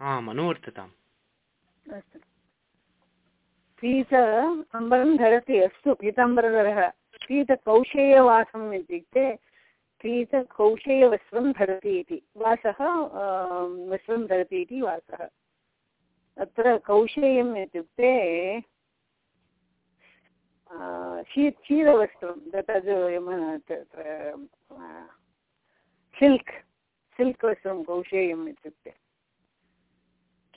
आम् अनुवर्तताम् अस्तु। पीत अम्बरं धरति अस्तु, पीताम्बरधरः। पीतकौशेयवासम् इत्युक्ते पीतकौशेयवस्त्रं धरति इति। वासः वस्त्रं धरति इति वासः। अत्र कौशेयम् इत्युक्ते शी, क्षीरवस्त्रं तद् सिल्क् सिल्क् वस्त्रं कौशेयम् इत्युक्ते।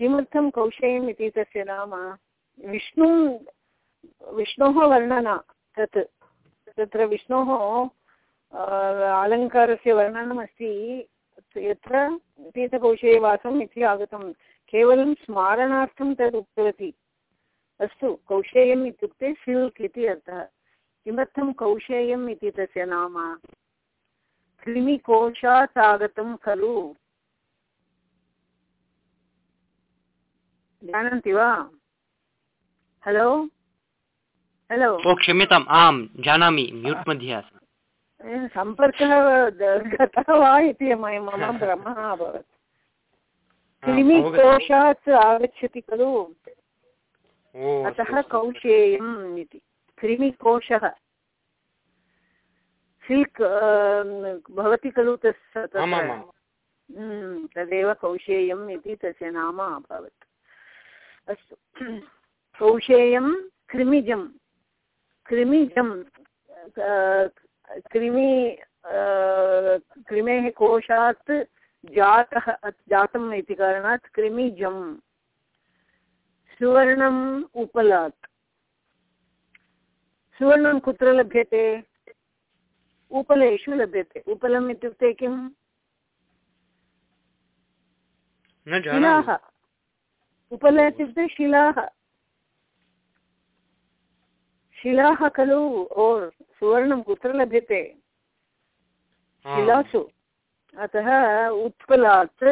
किमर्थं कौशेयम् इति तस्य नाम? विष्णु, विष्णोः वर्णना तत्, तत्र विष्णोः अलङ्कारस्य वर्णनमस्ति। यत्र पीतकौशेयवासम् इति आगतं। केवलं स्मारणार्थं तद् उक्तवती। अस्तु, कौशेयम् इत्युक्ते सिल्क् इति अर्थः। किमर्थं कौशेयम् इति तस्य नाम? कृमिकोशात् आगतं खलु। जानन्ति वा? हलो हलो ओ क्षम्यताम् आं जानामि म्यूट् मध्ये आसम्। सम्पर्कः गतः वा इति मम भ्रमः अभवत्। कृमिकोशात् आगच्छति खलु? अतः कौशेयम् इति। कृमिकोशः सिल्क् भवति खलु तस् तदेव कौशेयम् इति तस्य नाम अभवत्। अस्तु। कौशेयं कृमिजं। कृमिजं कृमि कृमेः कोशात् जातः जातम् इति कारणात् कृमिजं। सुवर्णम् उपलात्। सुवर्णं कुत्र लभ्यते? उपलेषु लभ्यते। उपलम् इत्युक्ते किम्? उपल इत्युक्ते शिलाः शिलाः खलु ओ सुवर्णं कुत्र लभ्यते। शिलासु। अतः उत्पलात्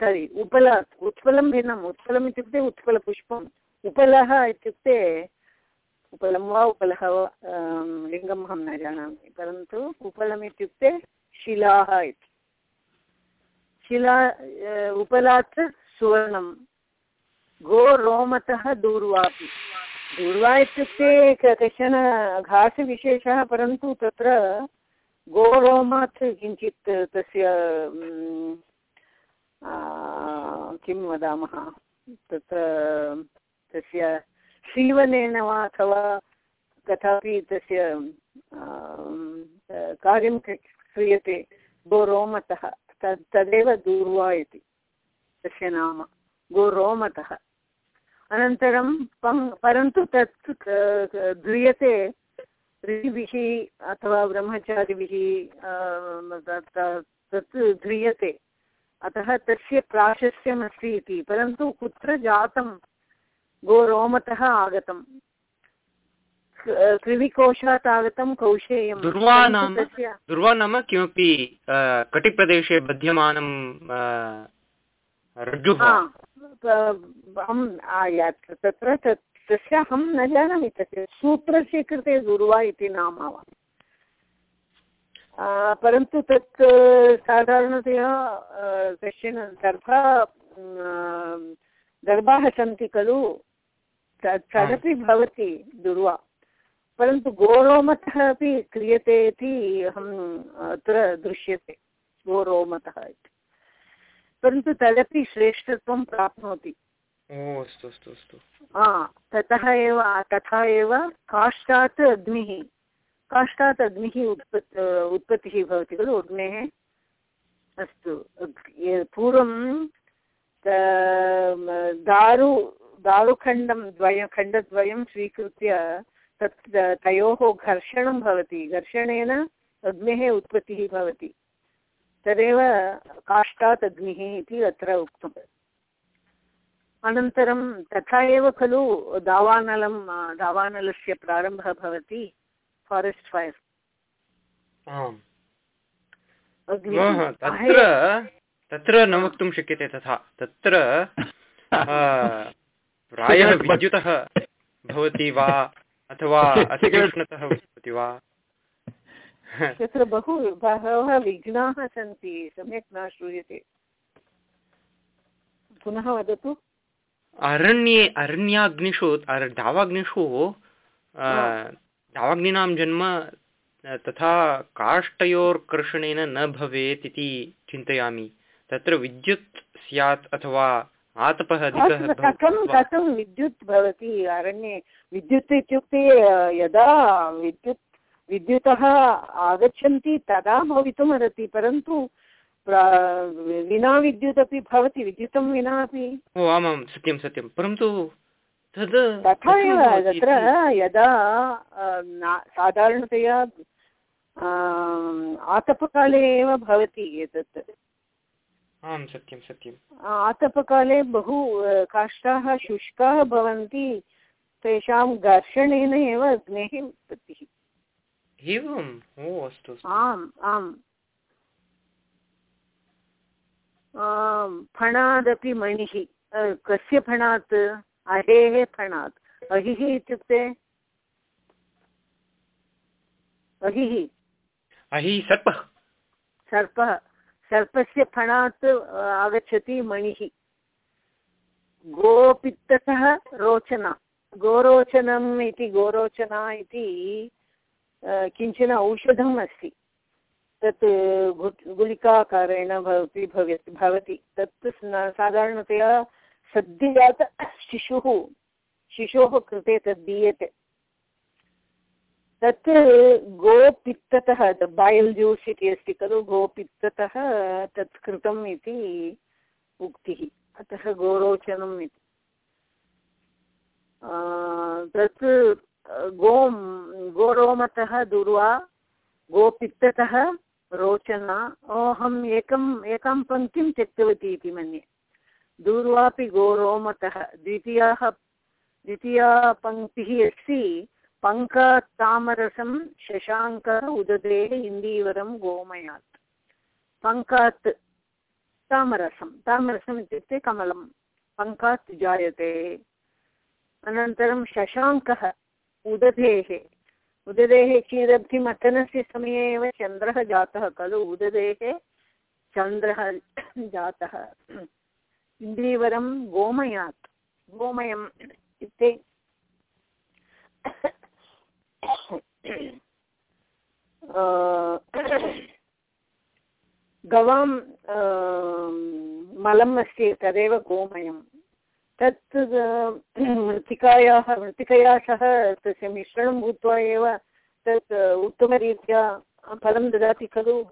सारि उपलात् उत्पलं भिन्नम् उत्पलम् इत्युक्ते उत्पलपुष्पम्। उपलः इत्युक्ते उपलं वा उपलः वा लिङ्गम् अहं न जानामि परन्तु उपलम् इत्युक्ते शिलाः इति। शिला उपलात् सुवर्णं गोरोमतः दूर्वापि। दूर्वा इत्युक्ते कश्चन घासविशेषः, परन्तु तत्र गोरोमात् किञ्चित् तस्य किं वदामः? तत्र तस्य सीवनेन वा अथवा तथापि तस्य कार्यं क्रियते गोरोमतः तद् तदेव दूर्वा इति। तस्य नाम। गोरोमतः अनन्तरं परन्तु तत् ध्रियते। ऋषिभिः अथवा ब्रह्मचारिभिः तत् ध्रियते। अतः तस्य प्राशस्त्यमस्ति इति। परन्तु कुत्र जातं गोरोमतः आगतं? कृविकोशात् आगतं कौशेयं। दुर्वा नाम दुर्वा नाम किमपि कटिप्रदेशे बध्यमानं रज्जुः अहं तत्र तस्य अहं न जानामि तस्य सूत्रस्य कृते गुरुवा इति नाम वा परन्तु तत् साधारणतया कश्चन दर्भा दर्भाः सन्ति खलु तदपि भवति दुर्वा। परन्तु गोरोमतः अपि क्रियते इति अहम् अत्र दृश्यते गोरोमतः इति। परन्तु तदपि श्रेष्ठत्वं प्राप्नोति। अस्तु अस्तु अस्तु। ततः एव तथा एव काष्ठात् अग्निः काष्ठात् अग्निः उत्पत् उत्पत्तिः भवति खलु अग्नेः। अस्तु पूर्वं दारु दारुखण्डं द्वय खण्डद्वयं स्वीकृत्य तत् तयोः घर्षणं भवति। घर्षणेन अग्नेः उत्पत्तिः भवति। तदेव काष्ठात् अग्निः इति अत्र उक्तम्. अनन्तरं तथा एव खलु दावानलं दावानलस्य प्रारम्भः भवति फारेस्ट् फैर् तत्र तत्र न वक्तुं शक्यते तथा. तत्र प्रायः विद्युतः भवति वा अथवा अतिकृष्णतः भवति वा? तत्र बहु बहवः विघ्नाः सन्ति सम्यक् न श्रूयते। पुनः वदतु। अरण्ये अरण्याग्निषु अर- दावाग्निषु अ, जन्म तथा काष्ठयोर्कर्षणेन न भवेत् इति चिन्तयामि। तत्र विद्युत् स्यात् अथवा आतपः कथं कथं विद्युत् भवति? अरण्ये विद्युत् इत्युक्ते यदा विद्युत् विद्युतः आगच्छन्ति तदा भवितुमर्हति परन्तु प्रा- विना विद्युत् अपि भवति विद्युतं विना अपि ओ आमां सत्यं सत्यं। परन्तु तद् तथा एव तत्र यदा साधारणतया आतपकाले एव भवति एतत्। आं सत्यं सत्यम् आतपकाले बहु काष्ठाः शुष्काः भवन्ति तेषां घर्षणेन एव अग्नेः उत्पत्तिः। एवम् ओ अस्तु आम् आम् फणादपि मणिः कस्य फणात् अहेः फणात् अहिः इत्युक्ते? अहिः। अहि सर्पः। सर्पः। सर्पस्य फणात् आगच्छति मणिः। गोपित्ततः रोचना। गोरोचनम् इति गोरोचना इति किंचन औषधम् अस्ति तत् गुलिकाकारेण भवति भवति भवति। तत् साधारणतया सद्यजात शिशुः, शिशोः कृते तद् दीयते। तत् गोपित्ततः बायल् ज्यूस् इति अस्ति खलु, गोपित्ततः तत् कृतम् इति उक्तिः। अतः गोरोचनम् इति। तत् गों गोरोमतः दूर्वा, गोपित्ततः रोचना। अहम् एकम्, एकां पङ्क्तिं त्यक्तवती इति मन्ये। दूर्वापि गोरोमतः। द्वितीयाः, द्वितीया पङ्क्तिः अस्ति पङ्कात्तामरसं शशाङ्कः उददेः इन्दीवरं गोमयात्। पङ्कात् तामरसं, तामरसम् इत्युक्ते कमलं पङ्कात् जायते। अनन्तरं शशाङ्कः। उदधेः। उददेः क्षीरब्धिमथनस्य समये एव चन्द्रः जातः खलु उददेः चन्द्रः जातः। इन्दीवरं गोमयात्। गोमयम् इत्युक्ते गवां मलम् अस्ति तदेव गोमयं तत् मृत्तिकायाः मृत्तिकया सह तस्य मिश्रणं भूत्वा एव तत् उत्तमरीत्या फलं ददाति खलु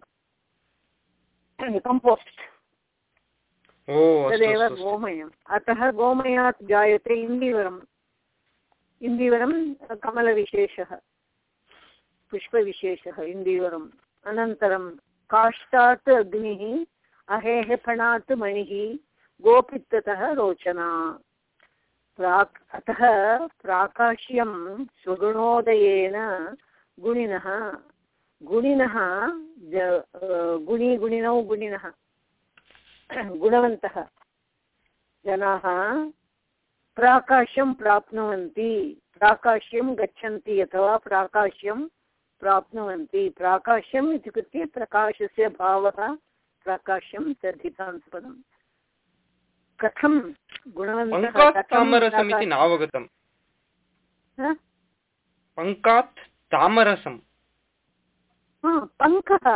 कम्पोस्ट्। तदेव गोमयम्। अतः गोमयात् जायते इन्दीवरम्। इन्दीवरं कमलविशेषः पुष्पविशेषः इन्दीवरम्। अनन्तरं काष्ठात् अग्निः अहेः फणात् मणिः गोपित्ततः रोचना। प्राक्, अतः प्राकाश्यं स्वगुणोदयेन गुणिनः गुणिनः गुणि गुणिनौ गुणिनः, गुणवन्तः जनाः प्राकाश्यं प्राप्नुवन्ति। प्राकाश्यं गच्छन्ति अथवा प्राकाश्यं प्राप्नुवन्ति। प्राकाश्यम् इत्युक्ते प्रकाशस्य भावः, प्राकाश्यं तद्धितान्तपदम् कथं गुणवन्तः इति नावगतम् पङ्कात् तामरसम् हा, पङ्कः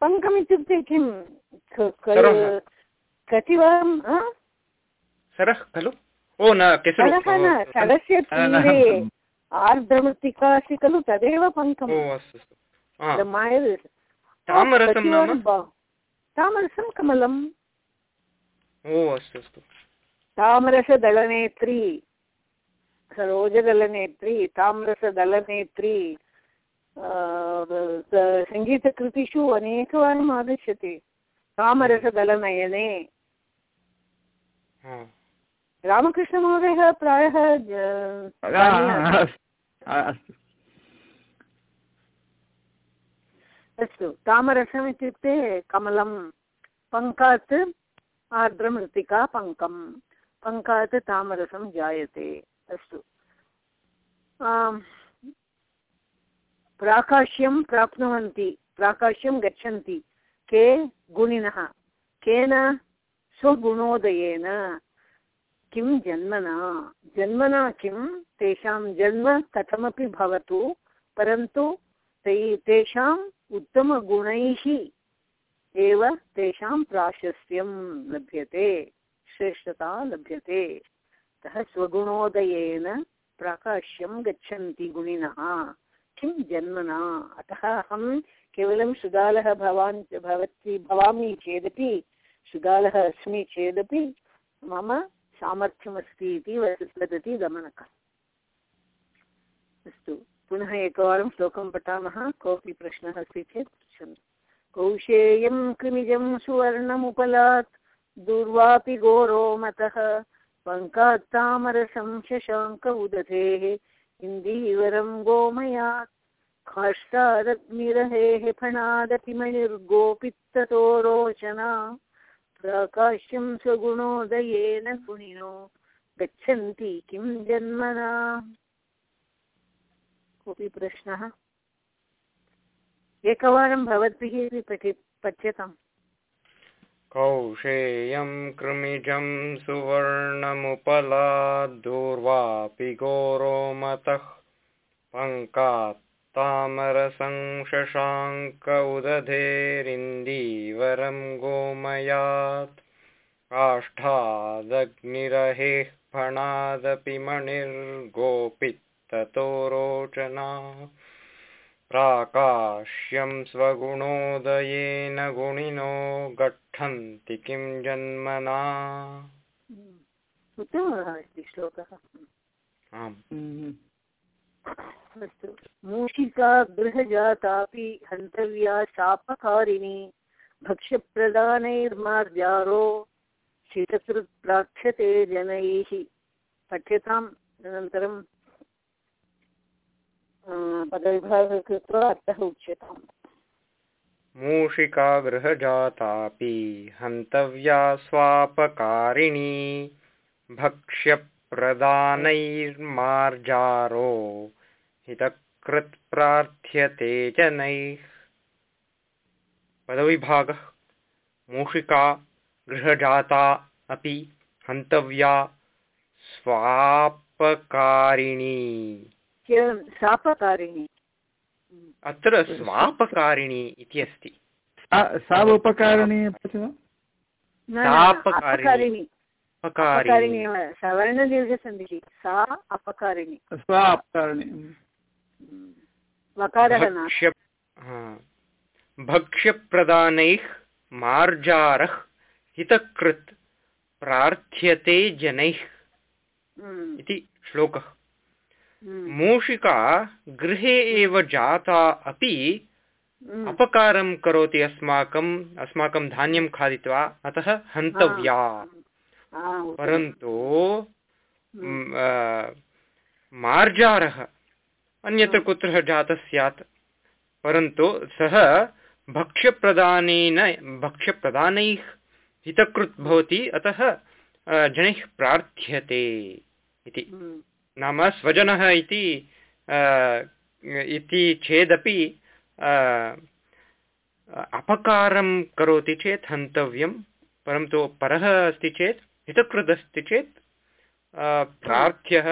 पङ्कमित्युक्ते किं क-। कतिवारं सरः खलु ओ न न. तीरे आर्द्रमृत्तिका अस्ति खलु तदेव पङ्कम् हा, mile- तामरसं कतिवारं नाम ब- तामरसं कमलम् ओ अस्तु अस्तु तामरसदलनेत्री सरोजदलनेत्री ताम्रसदलनेत्री सङ्गीतकृतिषु अनेकवारम् आगच्छति तामरसदलनयने हा, रामकृष्णमहोदयः प्रायः अस्तु तामरसम् इत्युक्ते कमलं पङ्कात् आर्द्रमृत्तिका पङ्कं पङ्कात् तामरसं जायते। अस्तु। प्राकाश्यं प्राप्नुवन्ति। प्राकाश्यं गच्छन्ति। के? गुणिनः। केन? स्वगुणोदयेन। किं जन्मना? जन्मना किं? तेषां जन्म कथमपि भवतु, परन्तु ते तेषाम् उत्तमगुणैः एव तेषां प्राशस्त्यं लभ्यते, श्रेष्ठता लभ्यते। अतः स्वगुणोदयेन प्राकाश्यं गच्छन्ति गुणिनः। किं जन्मना? अतः अहं केवलं सुदालः भवान् भवति भवामि चेदपि, सुदालः अस्मि चेदपि मम सामर्थ्यमस्ति इति वदति गमनकः। अस्तु, पुनः एकवारं श्लोकं पठामः, कोऽपि प्रश्नः अस्ति चेत् पृच्छन्तु। कौशेयं कृमिजं सुवर्णमुपलात्, दुर्वापि घोरो मतः पङ्कात्तामरसं शशाङ्क उदधेः, इन्दीवरं गोमयात् काष्ठादग्निरहेः फणादपि मणिर्गोपित्ततो रोचना, प्राकाश्यं स्वगुणोदयेन गुणिनो गच्छन्ति किं जन्मना? कोऽपि प्रश्नः? एकवारं भवद्भिः अपि पठि पठ्यताम् कौशेयं कृमिजं सुवर्णमुपलाद्दूर्वापि घोरोमतः पङ्कात् तामरसंशशाङ्क उदधेरिन्दीवरं गोमयात् काष्ठादग्निरहेः फणादपि मणिर्गोपित्ततो रोचना प्राकाश्यं स्वगुणोदयेन गुणिनो गच्छन्ति किं जन्मना? उत्तमः अस्ति श्लोकः। आम्। अस्तु। मूषिका गृहजातापि हन्तव्या शापकारिणी भक्ष्यप्रदानैर्मार्जारो शितकृत् प्रार्थ्यते जनैः। पठ्यताम् अनन्तरं पदविभागः कृत्वा अर्थः उच्यताम्। मूषिका गृहजातापि हन्तव्या स्वापकारिणी, भक्ष्यप्रदानैर्मार्जारो, हितकृत् प्रार्थ्यते जनैः। पदविभागः मूषिका गृहजाता अपि हन्तव्या स्वापकारिणी। केवलं शापकारिणी अत्र स्वापकारिणी इति अस्ति। सा। अपकारिणी। सवर्णदीर्घसन्धिः। सा अपकारिणी। स्वा अपकारिणी। वकारः। भक्ष्यप्रदानैः मार्जारः हितकृत् प्रार्थ्यते जनैः। हम्म, इति श्लोकः। मूषिका गृहे एव जाता अपि हम्म, अपकारं करोति अस्माकम् अस्माकं धान्यं खादित्वा अतः हन्तव्या। परन्तु हम्म, मार्जारः अन्यत्र कुत्र जातः स्यात् परन्तु सः भक्ष्यप्रदानेन भक्ष्यप्रदानैः हितकृत् भवति अतः जनैः प्रार्थ्यते इति। हम्म, नाम स्वजनः इति इति चेदपि अपकारं करोति चेत् हन्तव्यं, परन्तु परः अस्ति चेत्, हितकृदस्ति चेत् प्रार्थ्यः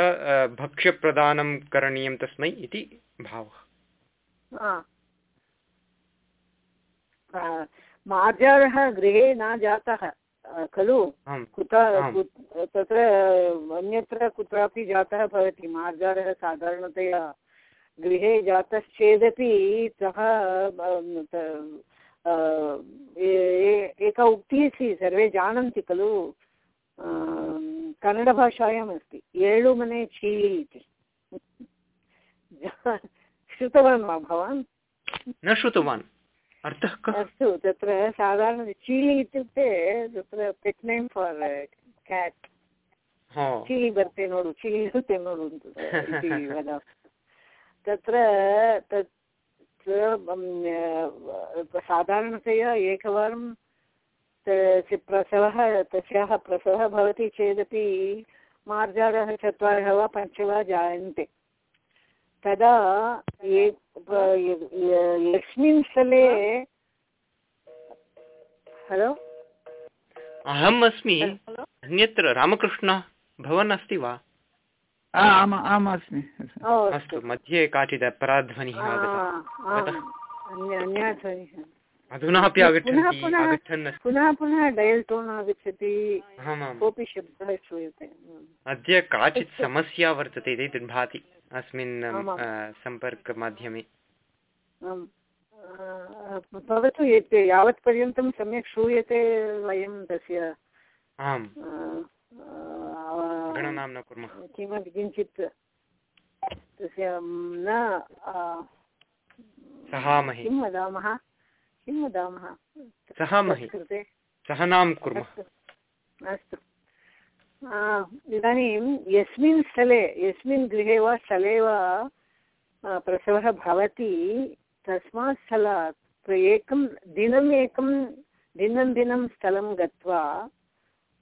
भक्ष्यप्रदानं करणीयं तस्मै इति भावः। मार्जारः गृहे न जातः। खलु? कुत तत्र अन्यत्र कुत्रापि जातः भवति मार्जारः साधारणतया गृहे जातश्चेदपि सः एका उक्तिः अस्ति सर्वे जानन्ति खलु? कन्नडभाषायाम् अस्ति एळु मने चीलि इति। श्रुतवान् वा भवान्? न श्रुतवान्। अर्थः कः अस्तु तत्र साधारण चीलि इत्युक्ते तत्र पेट् नेम् फार् केट् हो ಚೀಲಿ ಬರ್ತೆ ನೋಡು ಚೀಲಿ ಇರುತ್ತೆ ನೋಡು ಅಂತ ಇತಿ ವದ. तत्र तत् अम्, अ, साधारणतया एकवारं तस्य प्रसवः तस्याः प्रसवः भवति चेदपि मार्जारः चत्वारः वा पञ्च वा जायन्ते तदा यस्मिन् स्थले हलो? अहम् अस्मि अन्यत्र रामकृष्ण भवान् अस्ति वा? अस्तु। मध्ये काचित् अपराध्वनिः आगता अतः अन्या ध्वनिः अधुना अपि पुनः आगच्छन्ति पुनः पुनः डयल् टोन् आगच्छति। कोऽपि शब्दः श्रूयते। अद्य काचित् समस्या वर्तते इति भाति अस्मिन् सम्पर्कमाध्यमे। भवतु यत् यावत्पर्यन्तं सम्यक् श्रूयते वयं तस्य। आम्। गणनां न कुर्मः। किमपि किञ्चित् तस्य न सहामहे। किं वदामः? किं वदामः सहामहे सहनां कुर्मः। अस्तु। इदानीं यस्मिन् स्थले यस्मिन् गृहे वा स्थले वा प्रसवः भवति तस्मात् स्थलात् एकं दिनम् एकं दिनं दिनं स्थलं गत्वा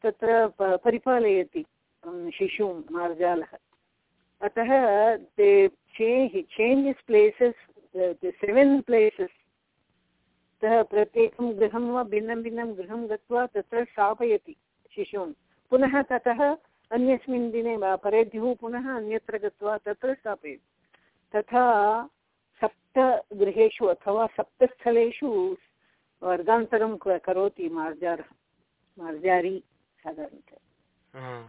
तत्र परिपालयति अं, शिशुं मार्जालः। अतः ते change changes places seven places अतः प्रत्येकं गृहं वा भिन्नं भिन्नं गृहं गत्वा तत्र स्थापयति शिशून्। पुनः ततः अन्यस्मिन् दिने वा परेद्युः पुनः अन्यत्र गत्वा तत्र स्थापयति। तथा सप्तगृहेषु अथवा सप्तस्थलेषु वर्गान्तरं करोति मार्जारः मार्जारी साधारणतया।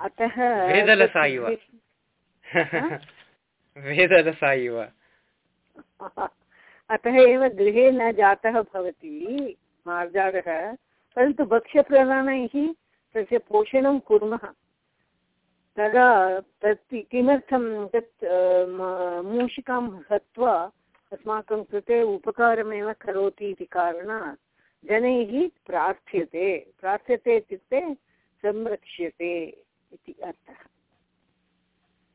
अतः वेदलसा इव तत्- वेदरसा इव अतः एव गृहे न जातः भवति मार्जारः परन्तु भक्ष्यप्रदानैः तस्य पोषणं कुर्मः। तदा तत् किमर्थं तत् मूषिकां हत्वा अस्माकं कृते उपकारमेव करोति इति कारणात् जनैः प्रार्थ्यते। प्रार्थ्यते इत्युक्ते संरक्ष्यते इति अर्थः।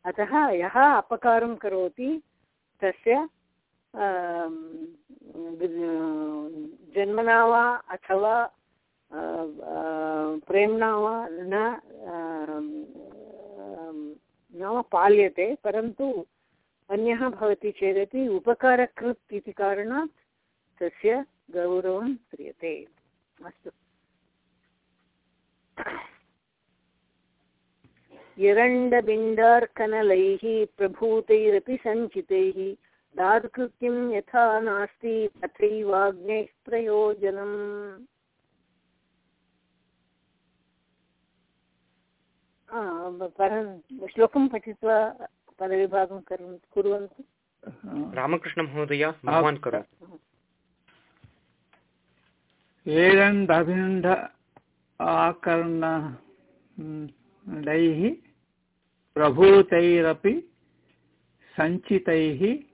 अतः यः अपकारं करोति तस्य जन्मना वा, अथवा प्रेम्णा वा, न नाम पाल्यते, परन्तु अन्यः भवति चेदपि उपकारकृत् इति कारणात् तस्य गौरवं क्रियते। अस्तु। यरण्डबिण्डार्कनलैः प्रभूतैरपि सञ्चितैः दार्कृत्यं यथा नास्ति तथैवाग्नेः प्रयोजनम्। आ, परं श्लोकं पठित्वा पदविभागं कुर्वन् कुर्वन्तु। रामकृष्णमहोदय भवान् करोतु। एरण्डभिण्ड आकर्णैः प्रभूतैरपि सञ्चितैः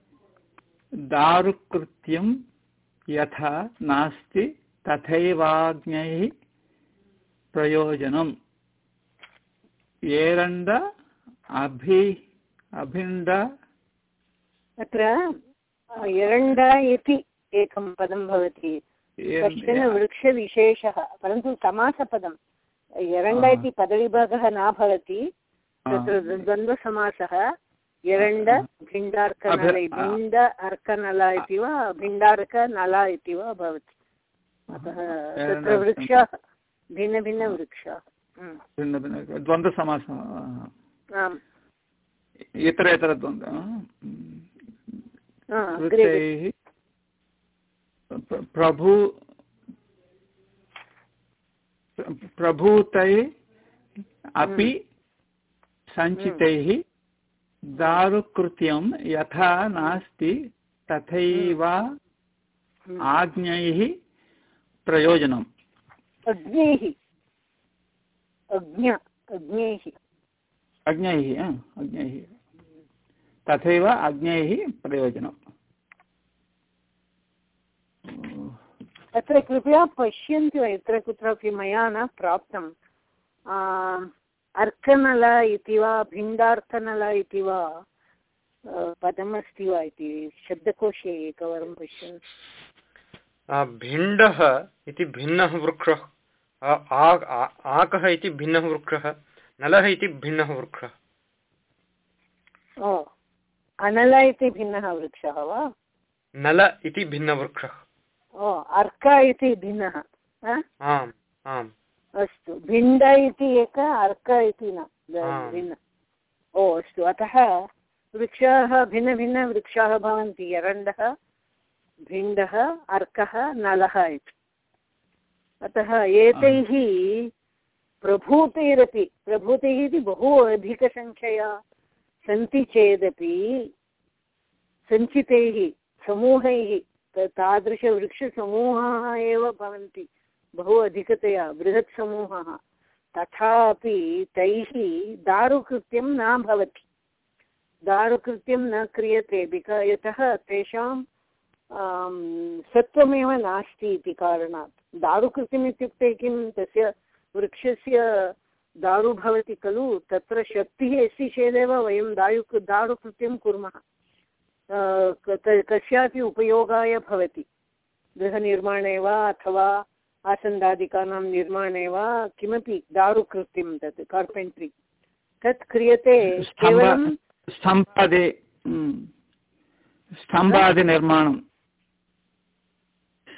दारुकृत्यं यथा नास्ति तथैवाज्ञैः प्रयोजनम्। एरण्ड अभि अभिण्ड। अत्र एरण्ड इति एकं पदं भवति। कश्चन वृक्षविशेषः परन्तु समासपदम् एरण्ड इति पदविभागः न भवति तत्र द्वन्द्वसमासः। एरण्ड भिण्डार्कनल भिण्ड अर्कनल इति वा भिण्डार्कनल इति वा भवति अतः तत्र वृक्षाः भिन्नभिन्नवृक्षाः. भिन्नभिन्न द्वन्द्वसमासः आम् अग्रे कृतैः प्र- प्रभु प्रभूतैः अपि सञ्चितैः दारुकृत्यं यथा नास्ति तथैव हम्म. आज्ञैः प्रयोजनम्। अग्नेः। अज्ञ अग्नेः। अज्ञैः तथैव अज्ञैः प्रयोजनम्। अत्र कृपया पश्यन्तु यत्र कुत्रापि मया न प्राप्तम्। आ, अर्कनल इति वा भिण्डार्कनल इति वा पदमस्ति वा इति शब्दकोशे एकवारं पश्यन्तु भिण्डः इति भिन्नः वृक्षः। आकः इति भिन्नः वृक्षः। नलः इति भिन्नः वृक्षः। ओ अनल इति भिन्नः वृक्षः वा? नल इति भिन्नवृक्षः। ओ अर्क इति भिन्नः आम् आम्। अस्तु। भिण्ड इति एक अर्क इति न भिन्न ओ अस्तु। अतः वृक्षाः भिन्नभिन्नवृक्षाः भवन्ति। एरण्डः भिण्डः अर्कः नलः इति। अतः एतैः प्रभूतैरपि प्रभूतैः इति बहु अधिकसङ्ख्यया सन्ति चेदपि सञ्चितैः समूहैः तादृशवृक्षसमूहाः एव भवन्ति। बहु अधिकतया बृहत् समूहः तथापि तैः दारुकृत्यं न भवति। दारुकृत्यं न क्रियते, बिका यतः तेषां सत्त्वमेव नास्ति इति कारणात्। दारुकृत्यम् इत्युक्ते किं? तस्य वृक्षस्य दारु भवति खलु, तत्र शक्तिः अस्ति चेदेव वयं दायु दारुकृत्यं कुर्मः। कस्यापि उपयोगाय भवति। गृहनिर्माणे वा अथवा आसन्दादिकानां निर्माणे वा किमपि दारुकृत्यं तत् कार्पेण्ट्रि। तत् क्रियते केवलं स्तम्भ स्तम्भादि स्तम्भादिनिर्माणं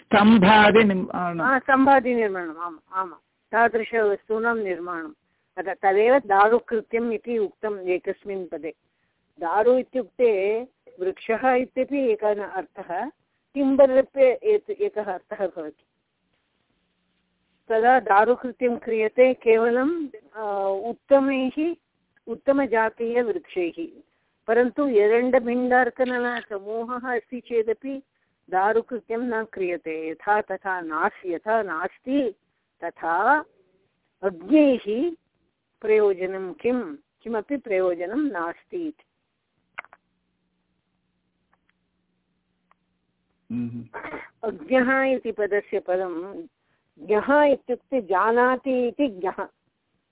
स्तम्भादिनिर्माणं स्तम्भादिनिर्माणम् आम् आमां तादृशवस्तूनां निर्माणम्। अतः तदेव दारुकृत्यम् इति उक्तम् एकस्मिन् पदे। दारु इत्युक्ते वृक्षः इत्यपि एकः अर्थः टिम्बर् एकः अर्थः भवति? तदा दारुकृत्यं क्रियते केवलं उत्तमैः उत्तमजातीयवृक्षैः परन्तु एरण्डभिण्डार्कनलसमूहः अस्ति चेदपि दारुकृत्यं न क्रियते। यथा तथा नास्ति यथा नास्ति तथा अग्नैः प्रयोजनं किं? किमपि प्रयोजनं नास्ति इति। हम्म, अज्ञः इति पदस्य पदं ज्ञः इत्युक्ते जानाति इति ज्ञः।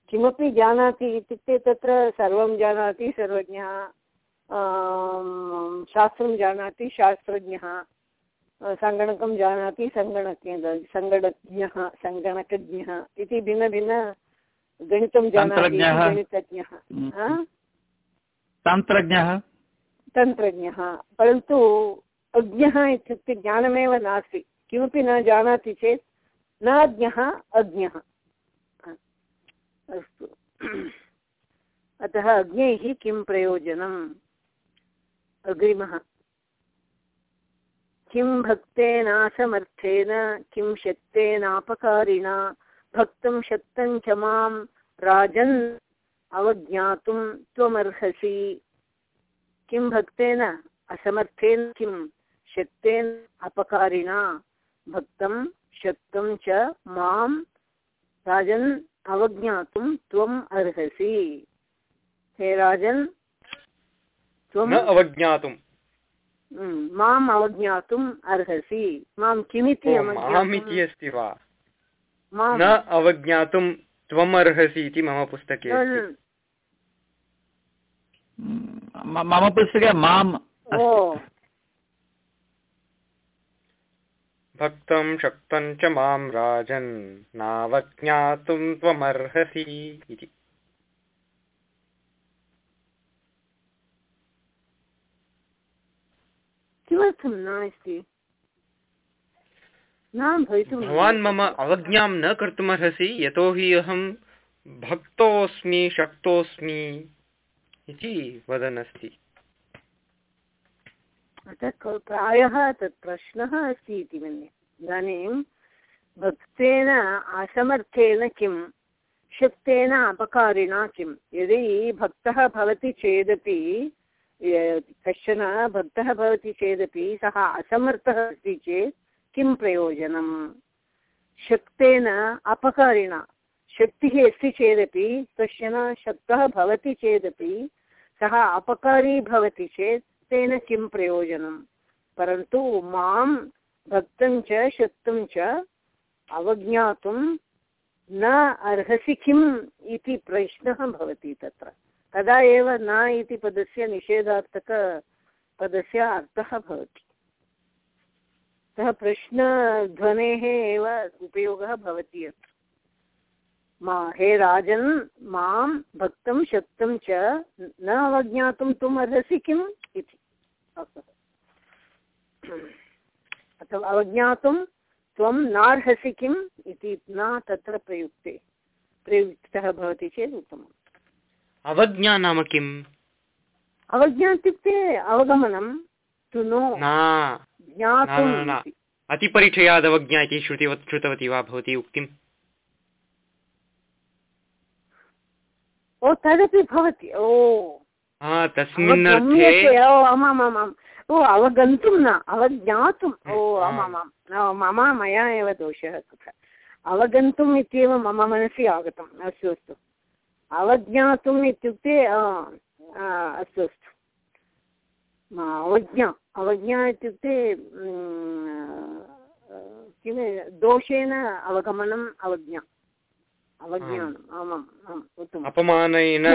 किमपि जानाति इत्युक्ते तत्र सर्वं जानाति सर्वज्ञः शास्त्रं जानाति शास्त्रज्ञः सङ्गणकं जानाति सङ्गणज्ञ सङ्गणज्ञः सङ्गणकज्ञः इति भिन्नभिन्न गणितं जानाति गणितज्ञः। हम्म। तन्त्रज्ञः। तन्त्रज्ञः। परन्तु अज्ञः इत्युक्ते ज्ञानमेव नास्ति। किमपि न जानाति चेत् न ज्ञः अज्ञः। अस्तु। अतः अज्ञैः किं प्रयोजनम्? अग्रिमः। किं भक्तेनासमर्थेन किं शक्तेनापकारिणा भक्तं शक्तं च माँ राजन् अवज्ञातुं त्वमर्हसि। किं भक्तेन असमर्थेन, किं शक्तेन अपकारिणा भक्तं शक्तं च माँ राजन् अवज्ञातुं त्वम् अर्हसि। हे राजन् त्वं अवज्ञातुं माम् अवज्ञातुम् अर्हसि। माँ किमिति माम् इति अस्ति वा? माँ न अवज्ञातुं त्वमर्हसि इति मम पुस्तके मम पुस्तके माम् ओ भक्तं शक्तं च माँ राजन् नावज्ञातुं त्वमर्हसि इति। किमर्थं नास्ति? भवान् मम अवज्ञां न कर्तुमर्हसि यतोहि अहं भक्तोऽस्मि शक्तोऽस्मि इति वदन् अस्ति। अतः प्रायः तत् प्रश्नः अस्ति इति मन्ये। इदानीं भक्तेन असमर्थेन किं? शक्तेन अपकारिणा किं? यदि भक्तः भवति चेदपि कश्चन भक्तः भवति चेदपि सः असमर्थः अस्ति चेत् किं प्रयोजनं? शक्तेन अपकारिणा, शक्तिः अस्ति चेदपि, कश्चन शक्तः भवति चेदपि सः अपकारी भवति चेत् तेन किं प्रयोजनं परन्तु माँ भक्तं च, शक्तं च, अवज्ञातुं न अर्हसि किम् इति प्रश्नः भवति तत्र। तदा एव न इति पदस्य निषेधार्थकपदस्य अर्थः भवति। अतः प्रश्नध्वनेः एव उपयोगः भवति अत्र मा, हे राजन्, माँ भक्तं, शक्तं च, न अवज्ञातुं त्वम् अर्हसि किम् इति। अथवा अवज्ञातुं त्वं नार्हसि किम् इति न तत्र प्रयुक्ते प्रयुक्तः भवति चेत् उत्तमम्। अवज्ञा नाम किम्? अवज्ञा इत्युक्ते अवगमनं टु नो। अतिपरिचयादवज्ञा इति श्रुतिवत् श्रुतवती वा भवती उक्तिम्? ओ तदपि भवति ओ। तस्मिन् अर्थे ओ आमामामाम्। ओ अवगन्तुं न अवज्ञातुम् ओ। आमामाम्। मम मया एव दोषः तथा अवगन्तुम् इत्येव मम मनसि आगतम्। अस्तु अस्तु। अवज्ञातुम् इत्युक्ते अस्तु अस्तु। अवज्ञा अवज्ञा इत्युक्ते किं दोषेण अवगमनम् अवज्ञा। अवज्ञानम्। आमाम् आम् उत्तमम्। अपमानेन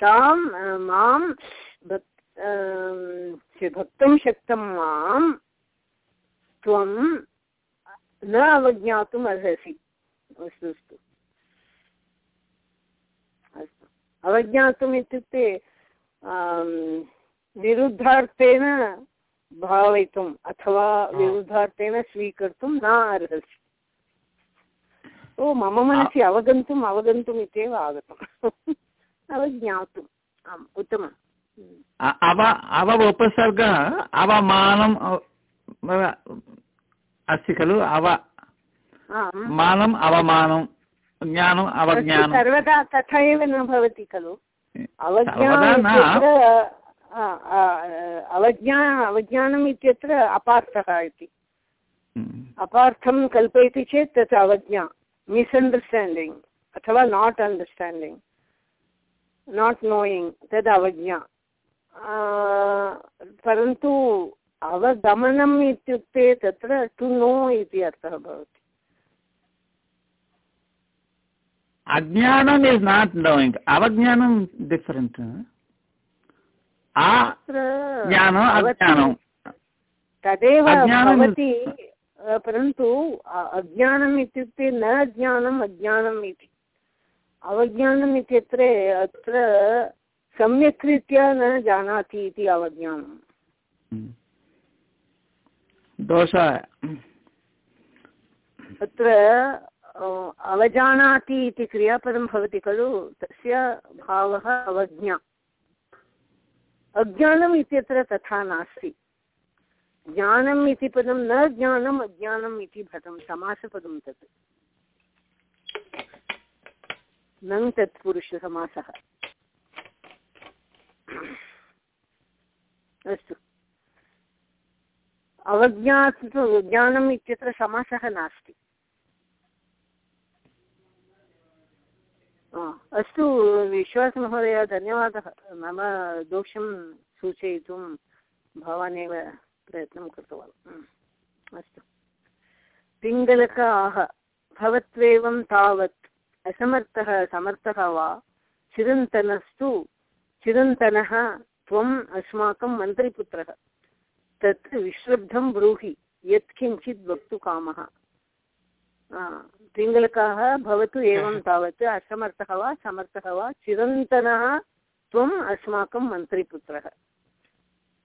तां माँ भक्तुं शक्तं माँ त्वं न अवज्ञातुम् अर्हसि। अस्तु अस्तु। अस्तु। अवज्ञातुम् इत्युक्ते विरुद्धार्थेन भावयितुम् अथवा विरुद्धार्थेन स्वीकर्तुं न अर्हसि। ओ मम मनसि अवगन्तुम् अवगन्तुम् इत्येव आगतम्। अवज्ञातुम् आम् उत्तमम्। अव अव उपसर्ग अवमानम् अस्ति खलु? अव मानम् अवमानं ज्ञानम् अवज्ञानं सर्वदा तथा एव न भवति खलु? अवज्ञा अवज्ञानम् इत्यत्र अपार्थः इति। हम्म। अपार्थं कल्पयति चेत् तत् अवज्ञा। मिस्अण्डर्स्टाण्डिङ्ग् अथवा नाट् अण्डर्स्टाण्डिङ्ग् नाट् नोयिङ्ग् तद् अवज्ञा। आ, परन्तु अवगमनम् इत्युक्ते तत्र टु नो इति अर्थः भवति। अज्ञानम् इस् नाट् नोयिङ्ग् अवज्ञानं डिफरेण्ट् आ तत्र ज्ञानम् भवति। अज्ञानं तदेव अज्ञानं- भवति अ, परन्तु अज्ञानम् इत्युक्ते न ज्ञानम् अज्ञानम् इति। अवज्ञानम् इत्यत्र अत्र सम्यक् रीत्या न जानाति इति अवज्ञानम्। हम्म। दोष। तत्र अ, अवजानाति इति क्रियापदं भवति खलु तस्य भावः अवज्ञा। अज्ञानम् इत्यत्र तथा नास्ति। ज्ञानम् इति पदं न ज्ञानम् अज्ञानम् इति पदं, समासपदं तत्। न तत्पुरुषसमासः। अस्तु। अवज्ञात् ज्ञानम् इत्यत्र समासः नास्ति। अस्तु, विश्वासमहोदय, धन्यवादः। मम दोषं सूचयितुं भवानेव प्रयत्नं कृतवान्। उम्, अस्तु। पिङ्गलक भवत्वेवं तावत् असमर्थः समर्थः वा? चिरन्तनस्तु चिरन्तनः त्वम् अस्माकं मन्त्रिपुत्रः। तत् विश्रब्धं ब्रूहि यत्किञ्चित् वक्तुकामः। पिङ्गलकाः भवतु एवं तावत् असमर्थः वा समर्थः वा? चिरन्तनः त्वम् अस्माकं मन्त्रिपुत्रः।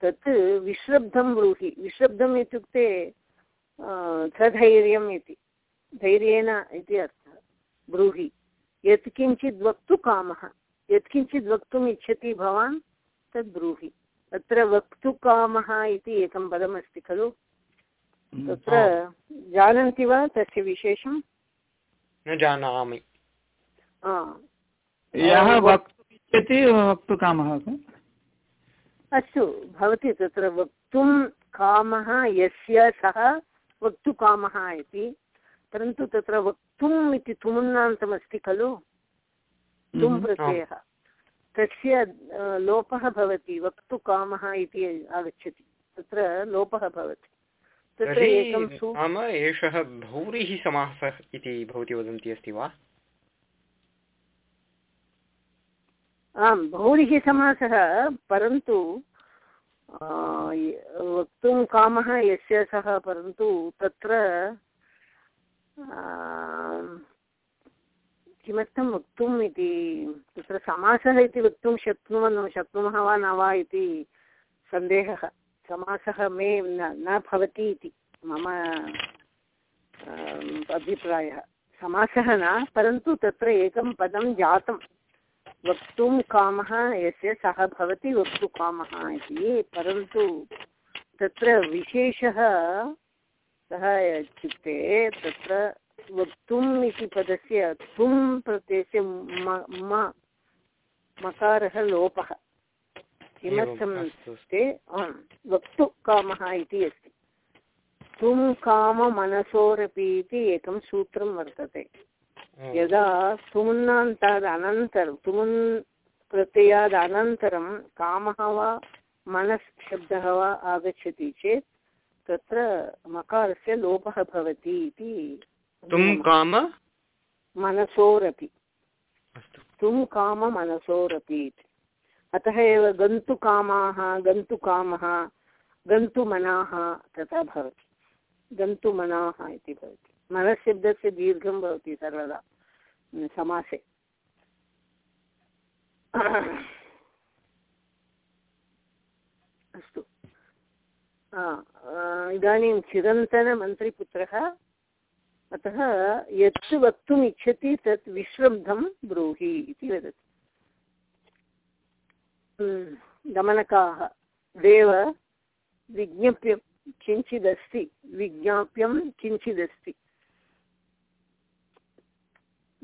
तत् विश्रब्धं ब्रूहि। विश्रब्धम् इत्युक्ते सधैर्यम् इति। धैर्येण इति अर्थः। ब्रूहि। यत्किञ्चित् वक्तुकामः यत्किञ्चित् वक्तुम् इच्छति भवान् तद् ब्रूहि। तत्र वक्तुकामः इति एकं पदमस्ति खलु? तत्र जानन्ति वा तस्य विशेषं? न जानामि। यः वक्तुम् इच्छति वक्तुकामः अस्तु भवती तत्र वक्तुं कामः यस्य सः वक्तुकामः इति। परन्तु तत्र वक्तुम् इति तुमुन्नान्तमस्ति खलु? तुं हम्म। प्रत्ययः तस्य लोपः भवति वक्तुकामः इति आगच्छति। तत्र लोपः भवति। तत्र एकं एषः भौरिः समासः इति भवती वदन्ती अस्ति वा? आम् भौरिः समासः परन्तु आ, वक्तुं कामः यस्य सः परन्तु तत्र आ, किमर्थं वक्तुम् इति तत्र समासः इति वक्तुं शक्नुमः शक्नुमः वा न वा इति सन्देहः। समासः मे न न भवति इति मम अभिप्रायः। समासः न परन्तु तत्र एकं पदं जातं वक्तुं कामः यस्य सः भवति वक्तुकामः इति। परन्तु तत्र विशेषः सः इत्युक्ते तत्र वक्तुम् इति पदस्य तुं प्रत्ययस्य म मकारः लोपः। किमर्थम्। इत्युक्ते आम् वक्तु कामः इति अस्ति। तुं काममनसोरपि इति एकं सूत्रं वर्तते। यदा तुमुन्नान्ताद् अनन्तरं तुमुन् प्रत्ययाद् अनन्तरं कामः वा मनस् शब्दः वा आगच्छति चेत् तत्र मकारस्य लोपः भवति इति तुं काम? मनसोरपि। तुं काममनसोरपि इति। अतः एव गन्तुकामाः गन्तुकामः गन्तुमनाः तथा भवति। गन्तुमनाः इति भवति। मनश्शब्दस्य दीर्घं भवति सर्वदा। समासे अस्तु इदानीं चिरन्तनमन्त्रिपुत्रः अतः यत् वक्तुम् इच्छति तत् विश्रब्धं ब्रूहि इति वदति। हम्म, गमनकाः। देव विज्ञप्य किञ्चिदस्ति। विज्ञाप्यं किञ्चिदस्ति।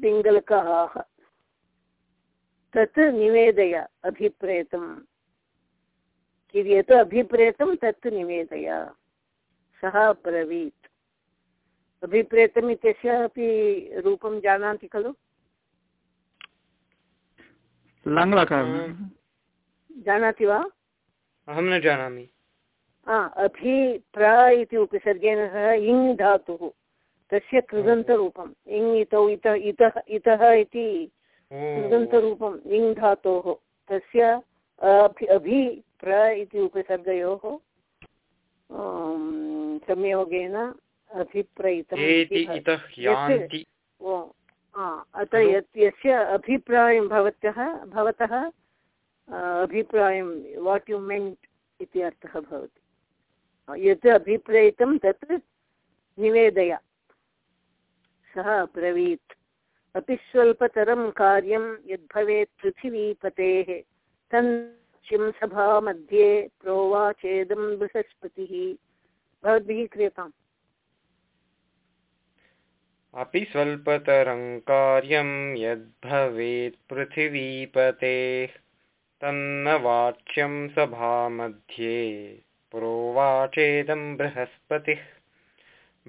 पिङ्गलकाः तत् निवेदय अभिप्रेतं यत् अभिप्रेतं तत् निवेदय। सः अब्रवीत् अभिप्रेतम् इत्यस्य अपि रूपं जानाति खलु? जानाति वा? अहं न जानामि। हा अभि इति उपसर्गेण सह इङ् धातुः। तस्य कृदन्तरूपम्। इङ् इतौ इतः इतः इतः इति कृदन्तरूपम्। इङ् धातोः। तस्य अभि प्र इति उपसर्गयोः संयोगेन अभिप्रयितम् अतः यत् यस्य अभिप्रायं भवत्यः भवतः अभिप्रायं वाट् यु मेण्ट् इति अर्थः भवति। यत् अभिप्रेतं तत् निवेदय। सः अब्रवीत् अपि स्वल्पतरं कार्यं यद्भवेत् पृथिवीपतेः। तन्चिं सभामध्ये प्रोवाचेदं बृहस्पतिः। भवद्भिः क्रियताम्। अपि स्वल्पतरं कार्यं यद्भवेत् पृथिवीपतेः। तन्न वाच्यं सभामध्ये प्रोवाचेदं बृहस्पतिः।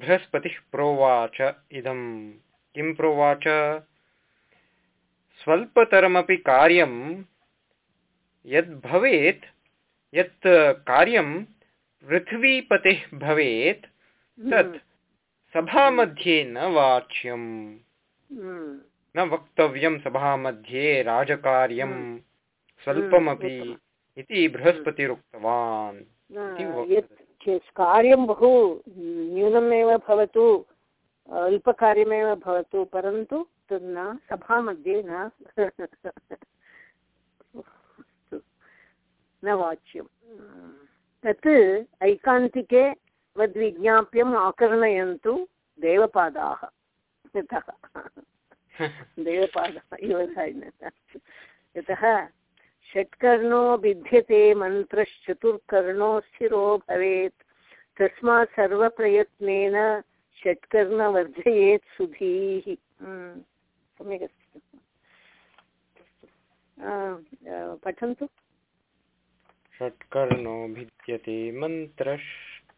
बृहस्पतिः प्रोवाच। इदं किं प्रोवाच? स्वल्पतरमपि कार्यं यद्भवेत् यत् कार्यं पृथ्वीपतेः भवेत् तत् सभामध्ये न वाच्यम्। हम्म, न वक्तव्यं सभामध्ये राजकार्यं स्वल्पमपि इति बृहस्पतिरुक्तवान्। चेत् कार्यं बहु न्यूनमेव भवतु अल्पकार्यमेव भवतु परन्तु तद् न सभामध्ये न। न वाच्यं तत् ऐकान्तिके वद्विज्ञाप्यम् आकर्णयन्तु देवपादाः। यतः। देवपादः योधायिनः यतः षट्कर्णो भिद्यते मन्त्रश्चतुर्कर्णो स्थिरो भवेत्। तस्मात् सर्वप्रयत्नेन षट्कर्णवर्धयेत् सुधीः। हम्म, सम्यक् अस्ति पठन्तु। षट्कर्णो भिद्यते मन्त्रश्चतुष्कर्णः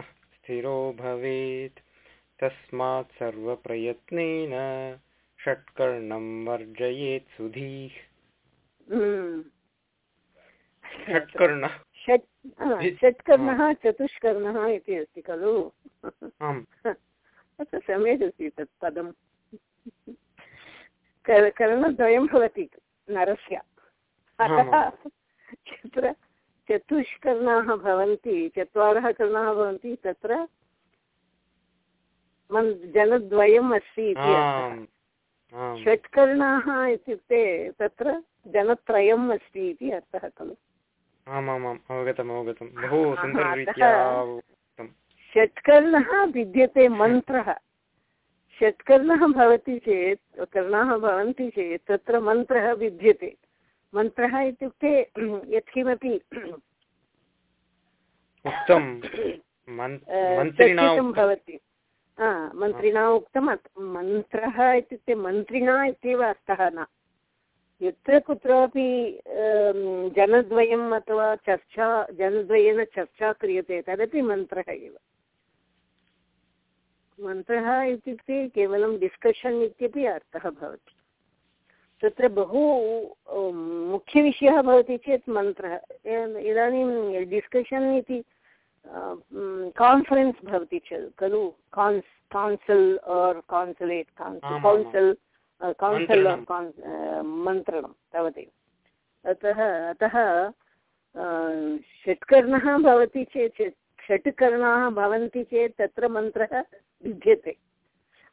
स्थिरो भवेत्। तस्मात् सर्वप्रयत्नेन षट्कर्णं वर्जयेत् सुधीः। षट्कर्णः षट् आ, षट्कर्णः चतुष्कर्णः इति अस्ति खलु? तत्र सम्यक् अस्ति तत् पदं कर्णद्वयं भवति नरस्य. अतः तत्र चतुष्कर्णाः भवन्ति चत्वारः कर्णाः भवन्ति तत्र मन् जनद्वयम् अस्ति इति षट्कर्णाः इत्युक्ते तत्र जनत्रयम् अस्ति इति अर्थः खलु। आमामाम् अवगतम् अवगतं बहु सुन्दररीत्या षट्कर्णः भिद्यते मन्त्रः। षट्कर्णः भवति चेत् कर्णाः भवन्ति चेत् तत्र मन्त्रः विद्यते। मन्त्रः इत्युक्ते यत्किमपि उक्तं भवति। मन्त्रिणा उक्तं मन्त्रः इत्युक्ते मन्त्रिणा इत्येव अर्थः न। यत्र कुत्रापि जनद्वयम् अथवा चर्चा जनद्वयेन चर्चा क्रियते तदपि मन्त्रः एव। मन्त्रः इत्युक्ते केवलं डिस्कशन् इत्यपि अर्थः भवति। तत्र बहु मुख्यविषयः भवति चेत् मन्त्रः। इदानीं डिस्कशन् इति कान्फरेन्स् भवति चेत् खलु? कान्स् कान्सल् और् कान्सुलेट् कौन्सल् कौन्सल् मन्त्रणं तावदेव अतः अतः षट्कर्णः भवति चेत् षट् कर्णाः भवन्ति चेत् तत्र मन्त्रः भिद्यते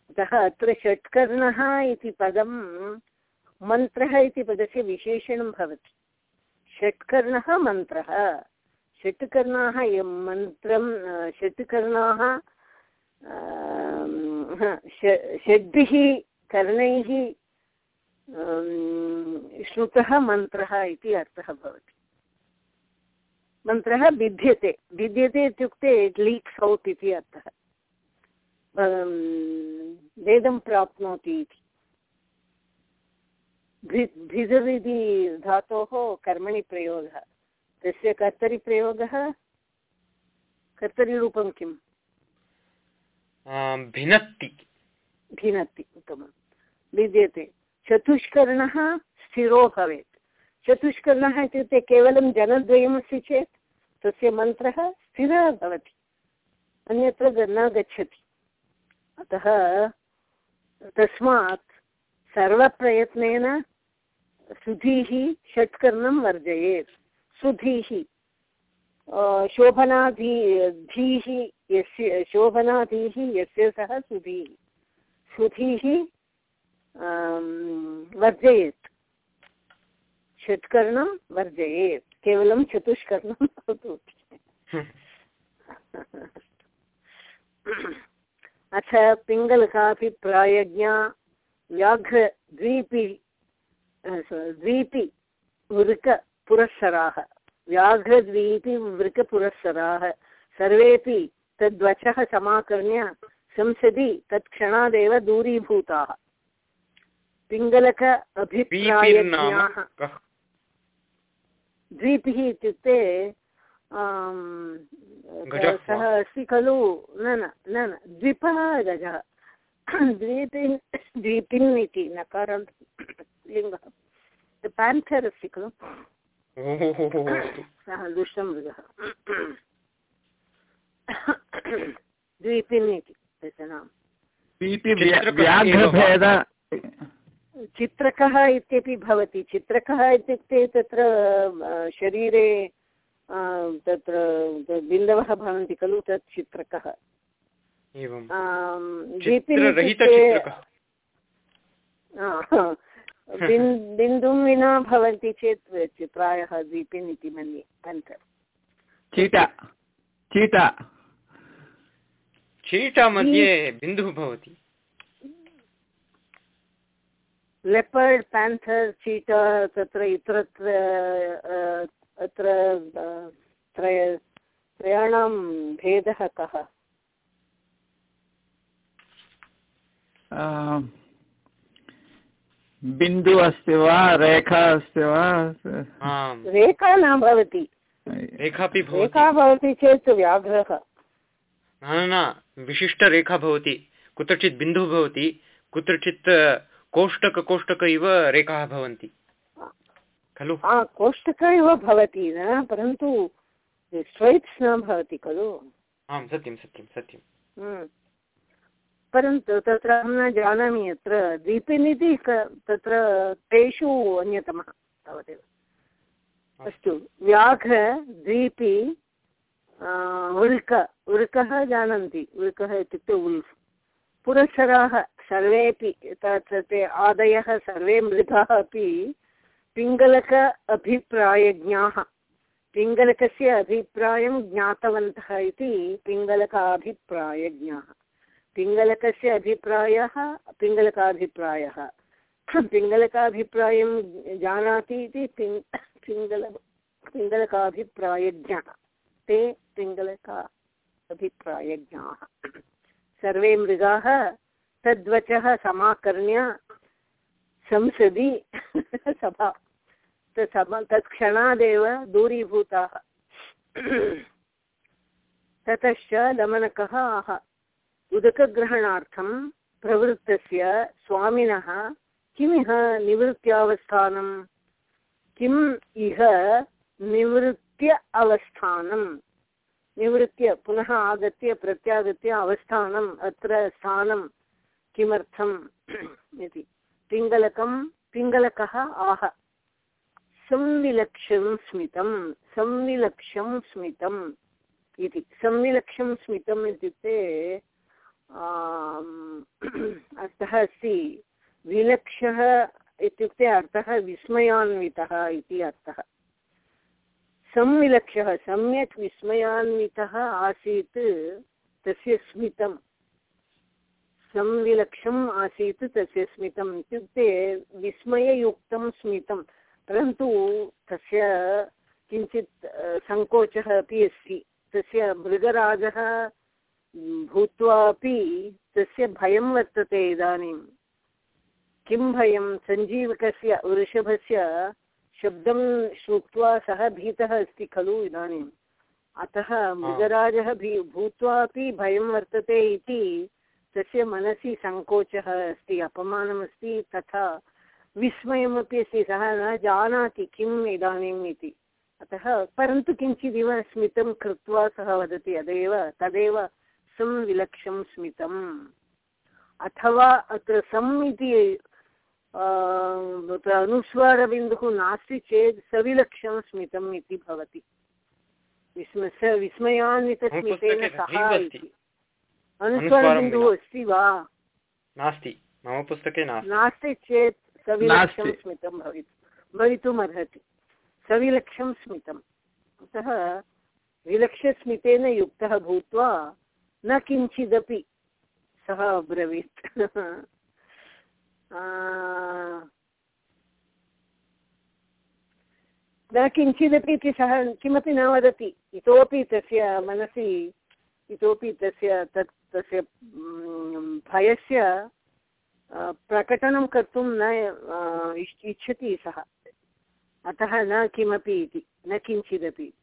अतः अत्र षट्कर्णः इति पदं मन्त्रः इति पदस्य विशेषणं भवति। षट्कर्णः मन्त्रः। षट्कर्णाः मन्त्रं षट्कर्णाः षड्भिः कर्णैः श्रुतः मन्त्रः इति अर्थः भवति। मन्त्रः भिद्यते। भिद्यते इत्युक्ते इट् लीक्स् औट् इति अर्थः। वेदं प्राप्नोति इति। भिदर् इति धातोः कर्मणि प्रयोगः। तस्य कर्तरिप्रयोगः कर्तरिरूपं किम्? भिनत्ति। भिनत्ति उत्तमं विद्यते। चतुष्कर्णः स्थिरो भवेत्। चतुष्कर्णः इत्युक्ते केवलं जनद्वयमस्ति चेत् तस्य मन्त्रः स्थिरः भवति, अन्यत्र न गच्छति। अतः तस्मात् सर्वप्रयत्नेन सुधीः षट्कर्णं वर्जयेत्। सुधीः शोभनाधी, धीः यस्य, शोभनाधीः यस्य सः सुधीः। सुधीः वर्जयेत्। षट्कर्णं वर्जयेत्। केवलं चतुष्कर्णं भवतु। अथ पिङ्गलकाभिप्रायज्ञा व्याघ्रद्वीपि द्वीपि वृक पुरःसराः व्याघ्रद्वीपि वृकपुरःसराः सर्वेपि तद्वचः समाकर्ण्य संसदि तत्क्षणादेव दूरीभूताः। पिङ्गलक अभिप्रायज्ञाः द्वीपिः इत्युक्ते सः अस्ति खलु? न न न न द्विपः गजः। द्वीपिन् द्वीपिन् इति नकारान्त लिङ्गः। पेन्थर् अस्ति खलु? सः दुष्टं मृगः। द्वीपिन् इति तस्य नाम। चित्रकः इत्यपि भवति। चित्रकः इत्युक्ते तत्र शरीरे तत्र बिन्दवः भवन्ति खलु तत् चित्रकः। बिन्दुं विना भवन्ति चेत् प्रायः द्वीपिन् इति मन्ये अन्तर् चीटा चीटा चीटा मध्ये बिन्दुः भवति। लेपर्ड् पेन्थर् चीटा तत्र इतरत्र अत्र त्रय त्रयाणां भेदः कः बिन्दु अस्ति वा रेखा अस्ति वा रेखा न भवति रेखापि रेखा भवति चेत् व्याघ्रः न न विशिष्टरेखा भवति कुत्रचित् बिन्दुः भवति कुत्रचित् कोष्टक कोष्टक इव रेखाः भवन्ति। खलु? कोष्टक इव भवति न परन्तु स्ट्रैट्स् न भवति खलु। आं सत्यं सत्यं सत्यं। हम्म। परन्तु तत्र अहं न जानामि यत्र द्वीपिनिधि तत्र तेषु अन्यतमः तावदेव। अस्तु। व्याघ्र द्वीपि उल्क उल्कः जानन्ति उल्कः इत्युक्ते उल्फ्। पुरस्सराः सर्वेपि ते आदयः सर्वे मृगाः अपि पिङ्गलक अभिप्रायज्ञाः। पिङ्गलकस्य अभिप्रायं ज्ञातवन्तः इति पिङ्गलकाभिप्रायज्ञाः। पिङ्गलकस्य अभिप्रायः पिङ्गलकाभिप्रायः। पिङ्गलकाभिप्रायं जानाति इति पिङ्, पिङ्गल, पिङ्गलकाभिप्रायज्ञः। ते पिङ्गलका अभिप्रायज्ञाः सर्वे मृगाः तद्वचः समाकर्ण्य संसदि सभा। तत्क्षणादेव दूरीभूताः। ततश्च दमनकः आह। उदकग्रहणार्थं प्रवृत्तस्य स्वामिनः किमिह निवृत्त्यावस्थानं किम् इह निवृत्त्य अवस्थानं निवृत्य पुनः आगत्य, प्रत्यागत्य अवस्थानम्, अत्र स्थानं किमर्थम् इति। पिङ्गलकं पिङ्गलकः आह। संविलक्ष्यं स्मितं संविलक्ष्यं स्मितम् इति। संविलक्ष्यं स्मितम् इत्युक्ते अर्थः अस्ति, विलक्षः इत्युक्ते अर्थः विस्मयान्वितः इति अर्थः। संविलक्षः, सम्यक् विस्मयान्वितः आसीत्, तस्य स्मितं संविलक्षम् आसीत् तस्य स्मितम् इत्युक्ते विस्मययुक्तं स्मितं परन्तु तस्य किञ्चित् सङ्कोचः अपि अस्ति। तस्य मृगराजः भूत्वा अपि तस्य भयं वर्तते इदानीं। किं भयं? सञ्जीवकस्य वृषभस्य शब्दं श्रुत्वा सः भीतः अस्ति खलु इदानीम्। अतः मृगराजः भी भूत्वा अपि भयं वर्तते इति तस्य मनसि सङ्कोचः अस्ति अपमानमस्ति तथा विस्मयमपि अस्ति सः न जानाति किम् इदानीम् इति। अतः परन्तु किञ्चिदिव स्मितं कृत्वा सः वदति तदेव तदेव संविलक्षं स्मितम्। अथवा अत्र सम् इति अनुस्वारबिन्दुः नास्ति चेत् सविलक्षं स्मितम् इति भवति। विस्म स विस्मयान्वितस्मितेन सह इति। अनुस्वारबिन्दुः अस्ति वा? नास्ति। मम पुस्तके नास्ति। चेत् सविलक्षं स्मितं भवितुं भवितुमर्हति। सविलक्षं स्मितम्। अतः विलक्षस्मितेन युक्तः भूत्वा न किञ्चिदपि सः अब्रवीत्। न किञ्चिदपि इति सः किमपि न वदति। इतोपि तस्य मनसि इतोपि तस्य तत् तस्य भयस्य प्रकटनं कर्तुं न इच्छति सः। अतः न किमपि इति, न किञ्चिदपि।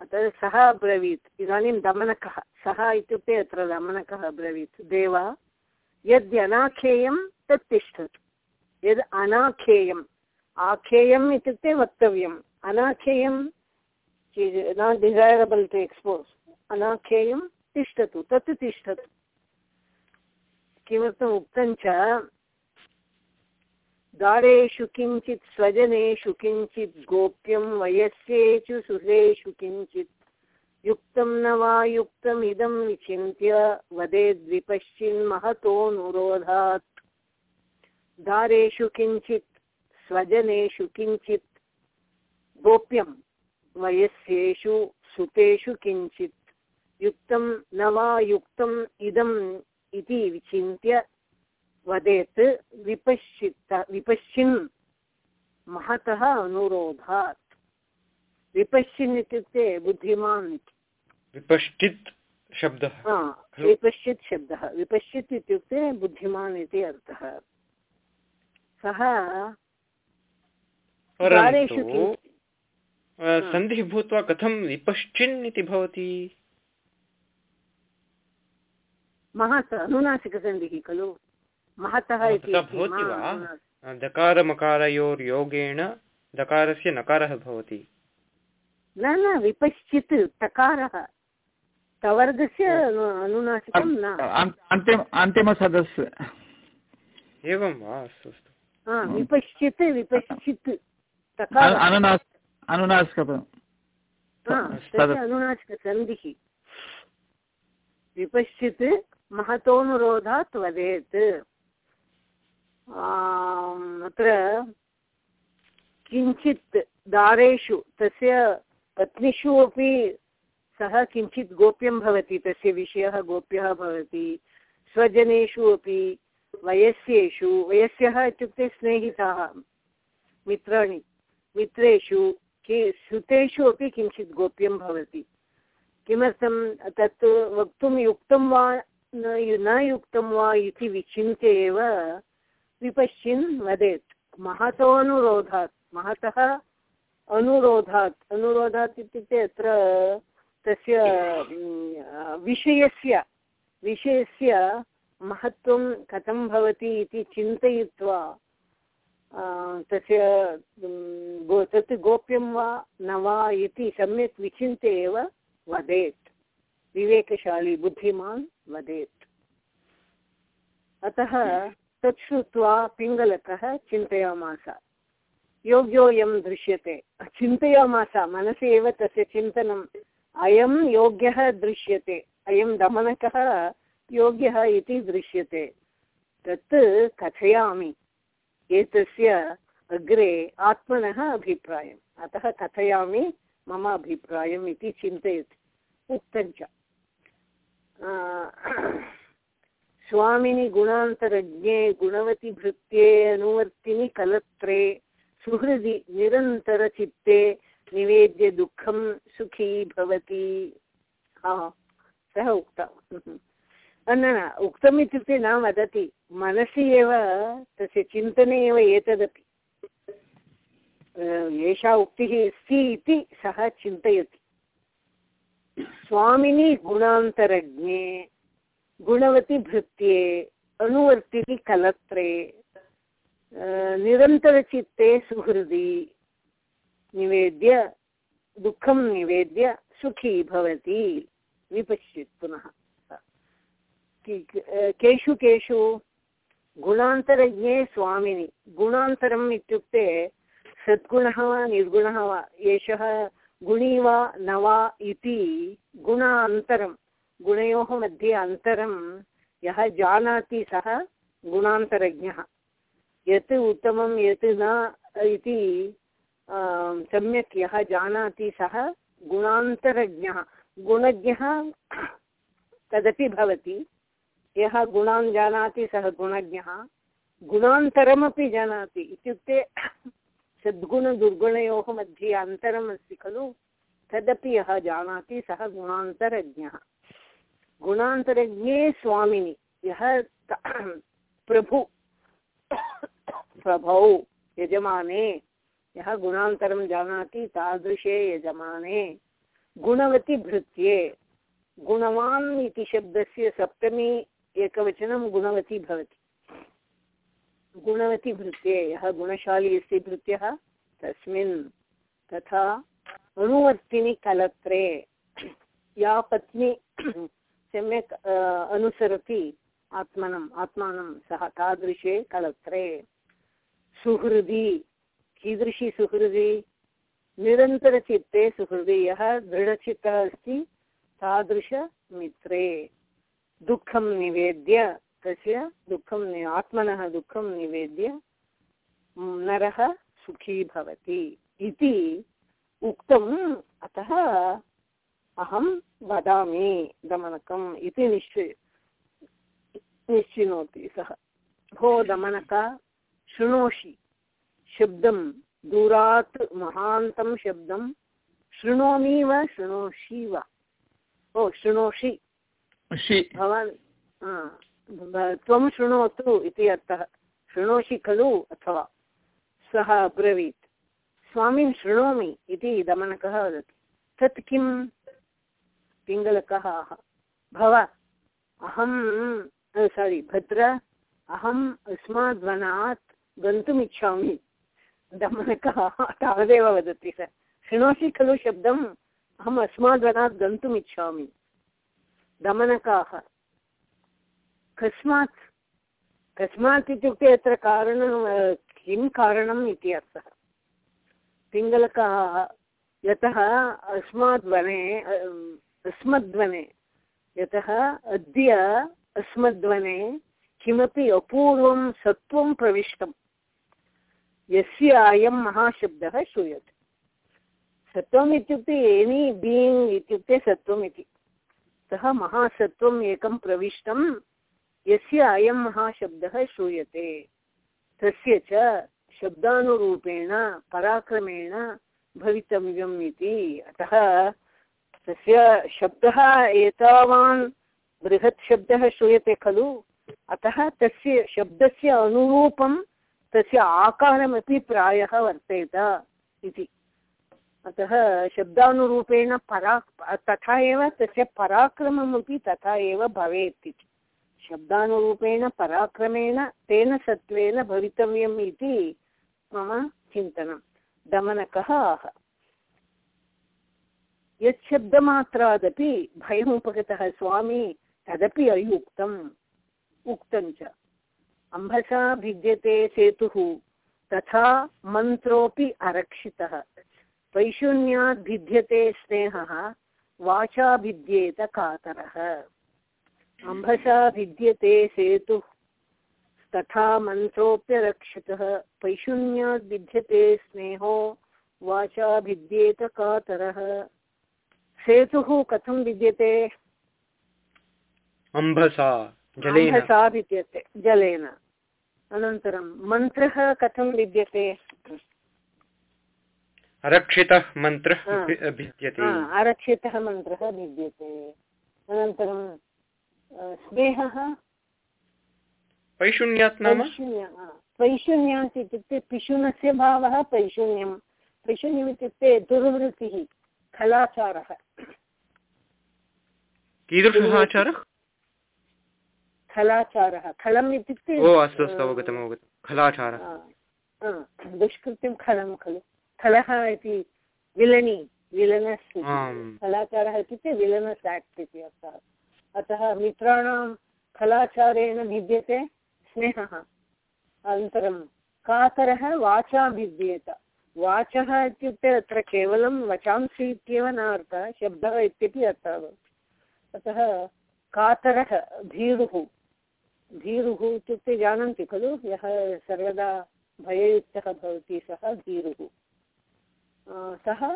अतः सः अब्रवीत्। इदानीं दमनकः। सः इत्युक्ते अत्र दमनकः अब्रवीत्। देव यद्यनाखेयं तत् तिष्ठतु। यद् अनाखेयम् आखेयम् इत्युक्ते वक्तव्यम्। अनाखेयं नाट् डिसैरबल् टु एक्स्पोस्। अनाखेयं तिष्ठतु, तत् तिष्ठतु। किमर्थम् उक्तं च, दारेषु किञ्चित् स्वजनेषु किञ्चित् गोप्यं वयस्येषु सुरेषु किञ्चित्। युक्तं न वा युक्तमिदं विचिन्त्य वदेद्विपश्चिन्महतोऽनुरोधात् दारेषु किञ्चित्, स्वजनेषु किञ्चित्, गोप्यं वयस्येषु, सुतेषु किञ्चित्। युक्तं न वा युक्तम् इदम् इति विचिन्त्य वदेत् विपश्चित् विपश्चिन्। महतः अनुरोधात्। विपश्चिन् इत्युक्ते बुद्धिमान् इति। विपश्चित् शब्दः विपश्चित् शब्दः। विपश्चित् इत्युक्ते बुद्धिमान् इति अर्थः। सः सन्धिः भूत्वा कथं विपश्चिन् इति भवति? महत् अनुनासिकसन्धिः खलु? महतः इति भवति वा? दकारमकारयोर्योगेण दकारस्य नकारः भवति। न न विपश्चित् तकारः। तवर्गस्य अनुनासिकं न। अन्तिमसदस्य। एवं वा? अस्तु अस्तु। विपश्चित् विपश्चित् अनुनासिकसन्धिः। विपश्चित् महतोनुरोधात् वदेत् अत्र किञ्चित् दारेषु, तस्य पत्नीषु अपि सः किञ्चित् गोप्यं भवति, तस्य विषयः गोप्यः भवति, स्वजनेषु अपि, वयस्येषु, वयस्यः इत्युक्ते स्नेहिताः, मित्राणि, मित्रेषु, के, श्रुतेषु अपि किञ्चित् गोप्यं भवति। किमर्थं तत् वक्तुं युक्तं वा न युक्तं वा इति विचिन्त्य एव विपश्चिन् वदेत्। महतो अनुरोधात्। महतः अनुरोधात्। अनुरोधात् इत्युक्ते अत्र तस्य विषयस्य विषयस्य महत्त्वं कथं भवति इति चिन्तयित्वा तस्य गो, तत् गोप्यं वा, न वा इति सम्यक् विचिन्त्य एव वदेत्। विवेकशाली, बुद्धिमान् वदेत्। अतः तत् श्रुत्वा पिङ्गलकः चिन्तयामास। योग्योऽयं दृश्यते। चिन्तयामास मनसि एव तस्य चिन्तनम्। अयं योग्यः दृश्यते। अयं दमनकः योग्यः इति दृश्यते। तत् कथयामि। एतस्य अग्रे आत्मनः अभिप्रायम्। अतः कथयामि मम अभिप्रायम् इति चिन्तयति। उक्तञ्च। स्वामिनि गुणान्तरज्ञे, गुणवतिभृत्ये, अनुवर्तिनि कलत्रे, सुहृदि निरन्तरचित्ते, निवेद्य दुःखं सुखी भवति। हा, सः उक्तम् न न उक्तम् इत्युक्ते न वदति। मनसि एव, तस्य चिन्तने एव एतदपि। एषा उक्तिः अस्ति इति सः चिन्तयति। स्वामिनि गुणान्तरज्ञे, गुणवति भृत्ये, अनुवर्तिनि कलत्रे निरन्तरचित्ते सुहृदि, निवेद्य, दुःखं निवेद्य सुखी भवति। विपश्यत् पुनः। केषु केषु गुणान्तरज्ञे स्वामिनि, गुणान्तरम् इत्युक्ते सद्गुणः वा निर्गुणः वा, एषः गुणी वा न वा इति गुणान्तरं। गुणयोः मध्ये अन्तरं यः जानाति सः गुणान्तरज्ञः। यत् उत्तमं यत् न इति सम्यक् यः जानाति सः गुणान्तरज्ञः। गुणज्ञः तदपि भवति। यः गुणान् जानाति सः गुणज्ञः। गुणान्तरमपि जानाति। इत्युक्ते सद्गुणदुर्गुणयोः मध्ये अन्तरम् अस्ति खलु? तदपि यः जानाति सः गुणान्तरज्ञः। गुणान्तरज्ञे स्वामिनि। यः प्रभु, प्रभौ, यजमाने। यः गुणान्तरं जानाति तादृशे यजमाने। गुणवति भृत्ये। गुणवान् इति शब्दस्य सप्तमी एकवचनं गुणवती भवति। गुणवती भृत्ये, यः गुणशाली अस्ति भृत्यः, तस्मिन् तथा अनुवर्तिनि कलत्रे। या पत्नी सम्यक् अनुसरति आत्मनम् आत्मानं सः तादृशे कलत्रे। सुहृदि, कीदृशी सुहृदि? निरन्तरचित्ते सुहृदि, यः दृढचित्तः अस्ति, तादृशमित्रे। दुःखं निवेद्य तस्य दुःखं आत्मनः दुःखं निवेद्य नरः सुखी भवति इति उक्तम् अतः अहं वदामि दमनकम् इति निश्चय निश्चिनोति सः। भो दमनक शृणोषि। शब्दं दूरात् महान्तं शब्दं शृणोमि वा शृणोषि वा ओ शृणोषि। भवान् त्वं शृणोतु इति अर्थः। शृणोषि खलु अथवा सः अब्रवीत्। स्वामिन् शृणोमि इति दमनकः वदति। तत् किं? पिङ्गलकः आह। भव, अहं सारि भद्र, अहम् अस्मात् वनात् गन्तुमिच्छामि। दमनकः तावदेव वदति सः। शृणोषि खलु शब्दम्, अहम् अस्मात् वनात् गन्तुमिच्छामि। दमनकाः। कस्मात् कस्मात् इत्युक्ते अत्र कारणं किं कारणम् इति अर्थः। पिङ्गलकः, यतः अस्मात् वने अस्मद्वने, यतः अद्य अस्मद्वने किमपि अपूर्वं सत्त्वं प्रविष्टं यस्य अयं महाशब्दः श्रूयते। सत्त्वम् इत्युक्ते एनी बीङ्ग् इत्युक्ते सत्त्वम् इति। सः महासत्त्वम् एकं प्रविष्टं यस्य अयं महाशब्दः श्रूयते। तस्य च शब्दानुरूपेण, पराक्रमेण भवितव्यम् इति। अतः तस्य शब्दः एतावान् बृहत् शब्दः श्रूयते खलु। अतः तस्य शब्दस्य अनुरूपं तस्य आकारमपि प्रायः वर्तेत इति। अतः शब्दानुरूपेण परा तथा एव तस्य पराक्रममपि तथा एव भवेत् इति। शब्दानुरूपेण, पराक्रमेण, तेन सत्त्वेन भवितव्यम् इति मम चिन्तनं दमनकः आह। यत् शब्दमात्रादपि भयमुपगतः स्वामी तदपि अयुक्तम्। उक्तं च। अम्भसा भिद्यते सेतुः। तथा मन्त्रोऽपि अरक्षितः। वैशून्यात् भिद्यते स्नेहः। वाचा भिद्येत कातरः। अम्भसा भिद्यते सेतुः। तथा मन्त्रोऽप्यरक्षितः। पैशून्यात् भिद्यते स्नेहो वाचा भिद्येत कातरः। सेतुः कथं भिद्यते? अम्भसा जलेन। अम्भसा भिद्यते जलेन। अनन्तरं मन्त्रः कथं भिद्यते? रक्षितः मन्त्रः भिद्यते। आरक्षितः मन्त्रः भिद्यते। अनन्तरं स्नेहः। पैशून्यात् नाम? पैशून्य पैशून्यात् इत्युक्ते पिशुनस्य भावः पैशून्यं। पैशून्यम् इत्युक्ते दुर्वृत्तिः खलाचारः कीदृशः आचारः? खलाचारः खलम् इत्युक्ते ओ अस्तु अस्तु अवगतम् अवगतं खलाचारः दुष्कृत्यं खलं खलु। खलः इति विलनि विलनस् खलाचारः इत्युक्ते विलनस् आक्ट् इति अर्थः। अतः मित्राणां खलाचारेण भिद्यते स्नेहः। अनन्तरं कातरः वाचा भिद्येत। वाचः इत्युक्ते अत्र केवलं वचांसि इत्येव न अर्थः शब्दः इत्यपि अर्थः अतः कातरः भीरुः भीरुः इत्युक्ते जानन्ति खलु यः सर्वदा भययुक्तः भवति सः अ, सः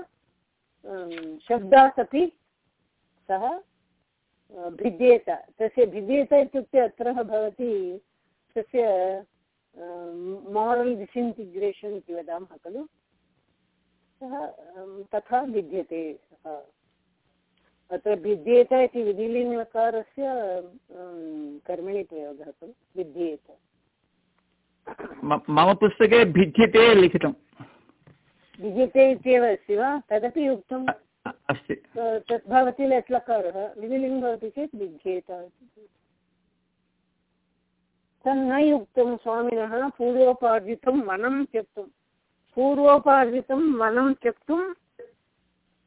अं, शब्दात् अपि सः भिद्येत तस्य भिद्येत इत्युक्ते अत्र भवति तस्य मारल् डिसिन्टिग्रेशन् इति वदामः खलु? सः तथा भिद्यते सः। अत्र भिद्येत इति विधिलिङ्गकारस्य कर्मणि प्रयोगः खलु भिद्येत। मम पुस्तके भिद्यते लिखितं भिद्यते इत्येव अस्ति वा? तदपि उक्तं अस्ति। तत् भवति लट्लकारः विधिलिङ्ग् भवति चेत् इति। तन्न युक्तं स्वामिनः, पूर्वोपार्जितं वनं त्यक्तुं। पूर्वोपार्जितं वनं त्यक्तुं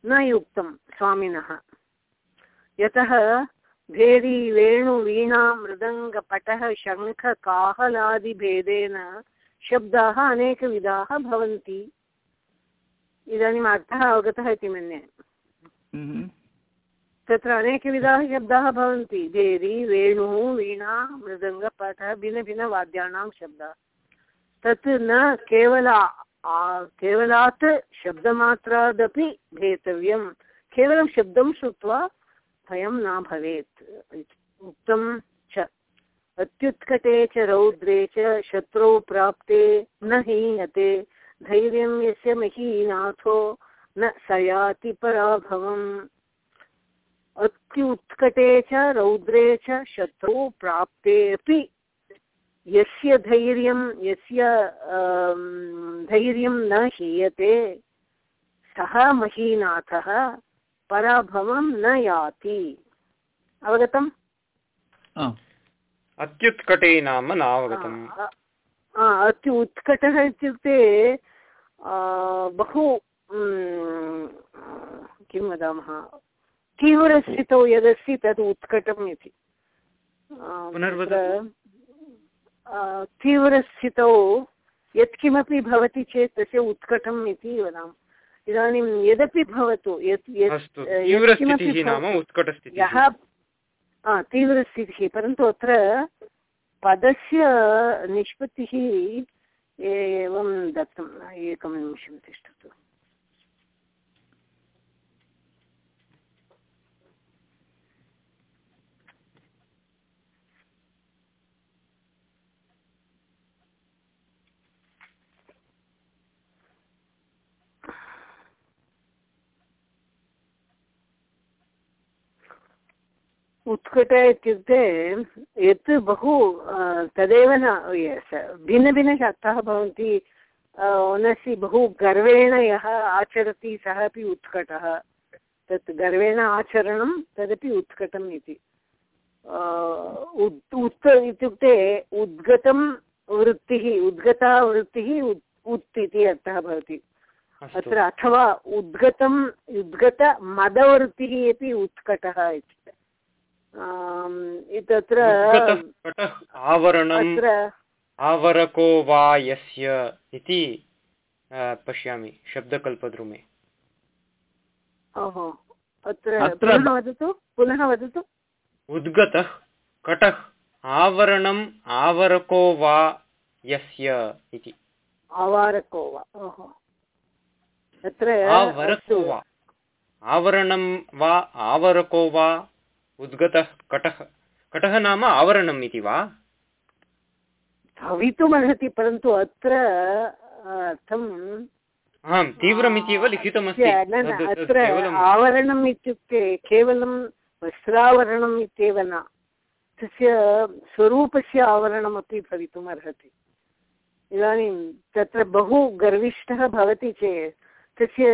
न युक्तं स्वामिनः। यतः भेरी वेणुवीणा मृदङ्गपटः शङ्खकाहलादिभेदेन शब्दाः अनेकविधाः भवन्ति। इदानीम् अर्थः अवगतः इति मन्ये. तत्र अनेकविधाः शब्दाः भवन्ति। भेरी वेणुः, वीणा मृदङ्गपटः भिन्नभिन्नवाद्यानां शब्दाः। तत् न केवल केवलात् शब्दमात्रादपि भेतव्यं केवलं शब्दं श्रुत्वा भयं न भवेत्। उक्तं च, अत्युत्कटे च रौद्रे च शत्रौ प्राप्ते न हीयते। धैर्यं यस्य महीनाथो न स याति पराभवम्। अत्युत्कटे च रौद्रे च शत्रौ प्राप्ते अपि यस्य धैर्यं यस्य अं, धैर्यं न हीयते सः महीनाथः पराभवं न याति। अवगतम्? अत्युत्कटे नाम आ, अति उत्कटः इत्युक्ते बहु किं वदामः? तीव्रस्थितौ यदस्ति तद् उत्कटम् इति? तीव्रस्थितौ यत्किमपि भवति चेत् तस्य उत्कटम् इति वदामः। इदानीं यदपि भवतु यत् यः तीव्रस्थितिः परन्तु अत्र पदस्य निष्पत्तिः एवं दत्तम् एकं निमिषं तिष्ठतु उत्कट इत्युक्ते यत् बहु तदेव न भिन्नभिन्नशब्दाः भवन्ति मनसि बहु गर्वेण यः आचरति सः अपि उत्कटः तत् गर्वेण आचरणं तदपि उत्कटम् इति अ, उत् उत् इत्युक्ते उद्गतं वृत्तिः उद्गता वृत्तिः उत् इति अर्थः भवति अत्र अथवा उद्गतम् उद्गतमदवृत्तिः अपि उत्कटः इति तत्र आवरणम् आवरको वा यस्य इति पश्यामि शब्दकल्पद्रुमे। ओहो अत्र पुनः वदतु पुनः वदतु। उद्गतः कटः आवरणम् आवरको वा यस्य इति। आवारको वा ओहो। अत्र आवरणं वा आवरको वा उद्गतः कटः। कटः नाम आवरणम् इति वा? भवितुमर्हति परन्तु अत्र अर्थं आम् तीव्रमिति एव लिखितमस्ति अत्र आवरणम् इत्युक्ते केवलं वस्त्रावरणम् इत्येव न। तस्य स्वरूपस्य आवरणमपि भवितुमर्हति। इदानीं तत्र बहु गर्विष्ठः भवति चेत् तस्य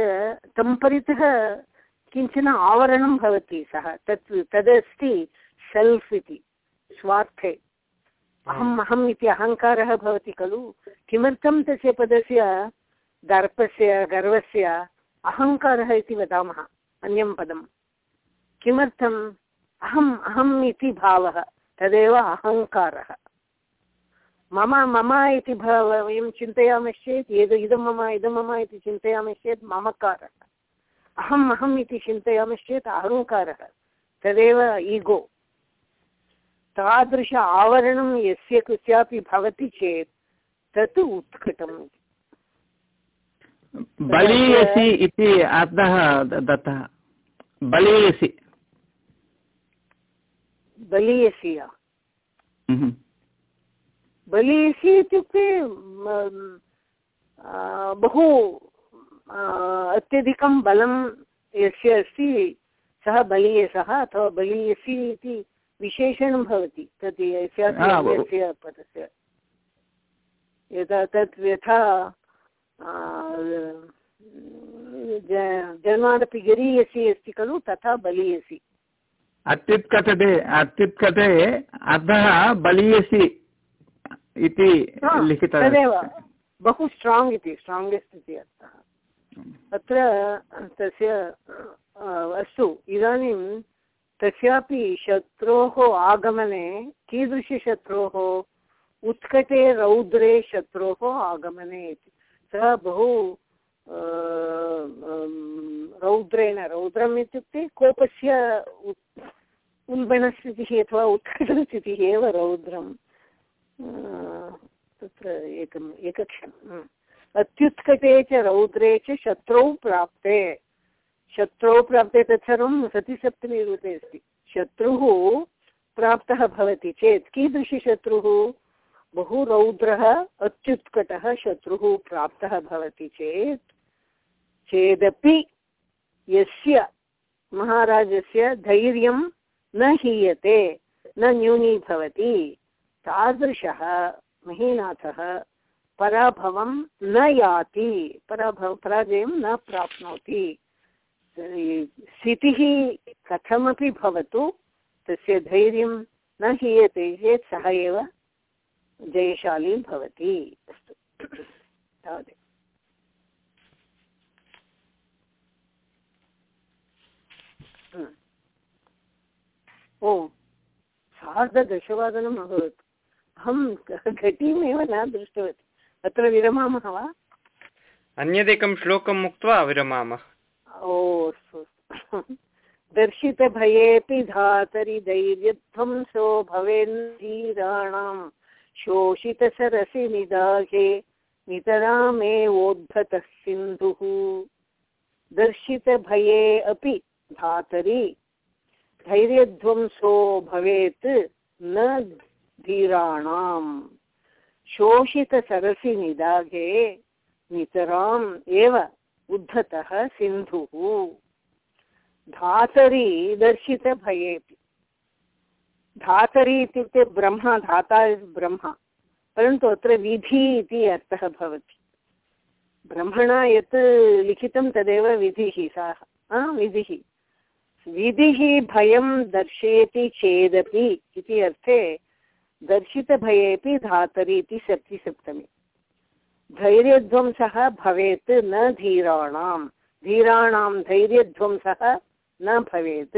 तं परितः किंचन आवरणं भवति सः तत् तदस्ति सेल्फ् इति स्वार्थे। अहम् अहम् इति अहङ्कारः भवति खलु? किमर्थं तस्य पदस्य दर्पस्य गर्वस्य अहङ्कारः इति वदामः अन्यं पदं किमर्थम्? अहम् अहम् इति भावः तदेव अहङ्कारः। मम मम इति भाव वयं चिन्तयामश्चेत् एद इदं मम इदं मम इति चिन्तयामश्चेत् ममकारः। अहम् अहम् इति चिन्तयामश्चेत् अहङ्कारः तदेव ईगो। तादृश आवरणं यस्य कुस्यापि भवति चेत् तत् उत्कटम्। बलीयसि इति अर्थः दत्तः। बलीयसि। बलीयसि Mhm. बलीयसि इत्युक्ते बहु अत्यधिकं बलं यस्य अस्ति सः बलीयसः अथवा बलीयसि इति विशेषणं भवति तत् अन्यस्य पदस्य। यथा तत् यथा जन्मादपि गरीयसि अस्ति खलु तथा बलीयसि। अत्युत्कटते अत्युत्कटे अर्थः बलीयसि इति लिखितः तदेव। बहु स्ट्राङ्ग् इति स्ट्राङ्गेस्ट् इति अर्थः। अत्र तस्य अस्तु इदानीं तस्यापि शत्रोः आगमने कीदृशशत्रोः? उत्कटे रौद्रे शत्रोः आगमने इति। सः बहु रौद्रेण रौद्रम् इत्युक्ते कोपस्य उल्बणस्थितिः अथवा उत्कटस्थितिः एव रौद्रम्। अ, तत्र एकम् एकक्षणम् अत्युत्कटे च रौद्रे च शत्रौ प्राप्ते। शत्रौ प्राप्ते तत्सर्वं सतिसप्तमीरूपे अस्ति। शत्रुः प्राप्तः भवति चेत् कीदृशशत्रुः बहु रौद्रः, अत्युत्कटः शत्रुः प्राप्तः भवति चेत् चेदपि यस्य महाराजस्य धैर्यं न हीयते, न न्यूनीभवति। तादृशः महीनाथः पराभवं न याति पराभव पराजयं न प्राप्नोति। स्थितिः कथमपि भवतु, तस्य धैर्यं न हीयते चेत् सः एव जयशाली भवति। अस्तु। तावदेव। ओ, सार्धदशवादनम् अभवत्। अहं घटीमेव न दृष्टवती। अत्र विरमामः वा? अन्यदेकं श्लोकम् उक्त्वा विरमामः। ओ अस्तु। दर्शितभयेऽपि धातरि धैर्यध्वं सो भवेन्धीराणां शोषितसरसि निदाहे नितरामेवोद्भतः सिन्धुः। दर्शितभये अपि धातरि धैर्यध्वंसो भवेत् न धीराणां शोषितसरसि निदाघे नितराम् एव उद्धतः सिन्धुः। धातरि दर्शितभयेऽपि। धातरि इत्युक्ते ब्रह्म, धाता ब्रह्म। परन्तु अत्र विधि इति अर्थः भवति। ब्रह्मणा यत् लिखितं तदेव विधिः, सा विधिः। विधिः भयं दर्शयति चेदपि इति अर्थे दर्शितभयेपि धातरि इति सप्तिसप्तमी धैर्यध्वंसः भवेत् न धीराणां धीराणां धैर्यध्वंसः न भवेत्।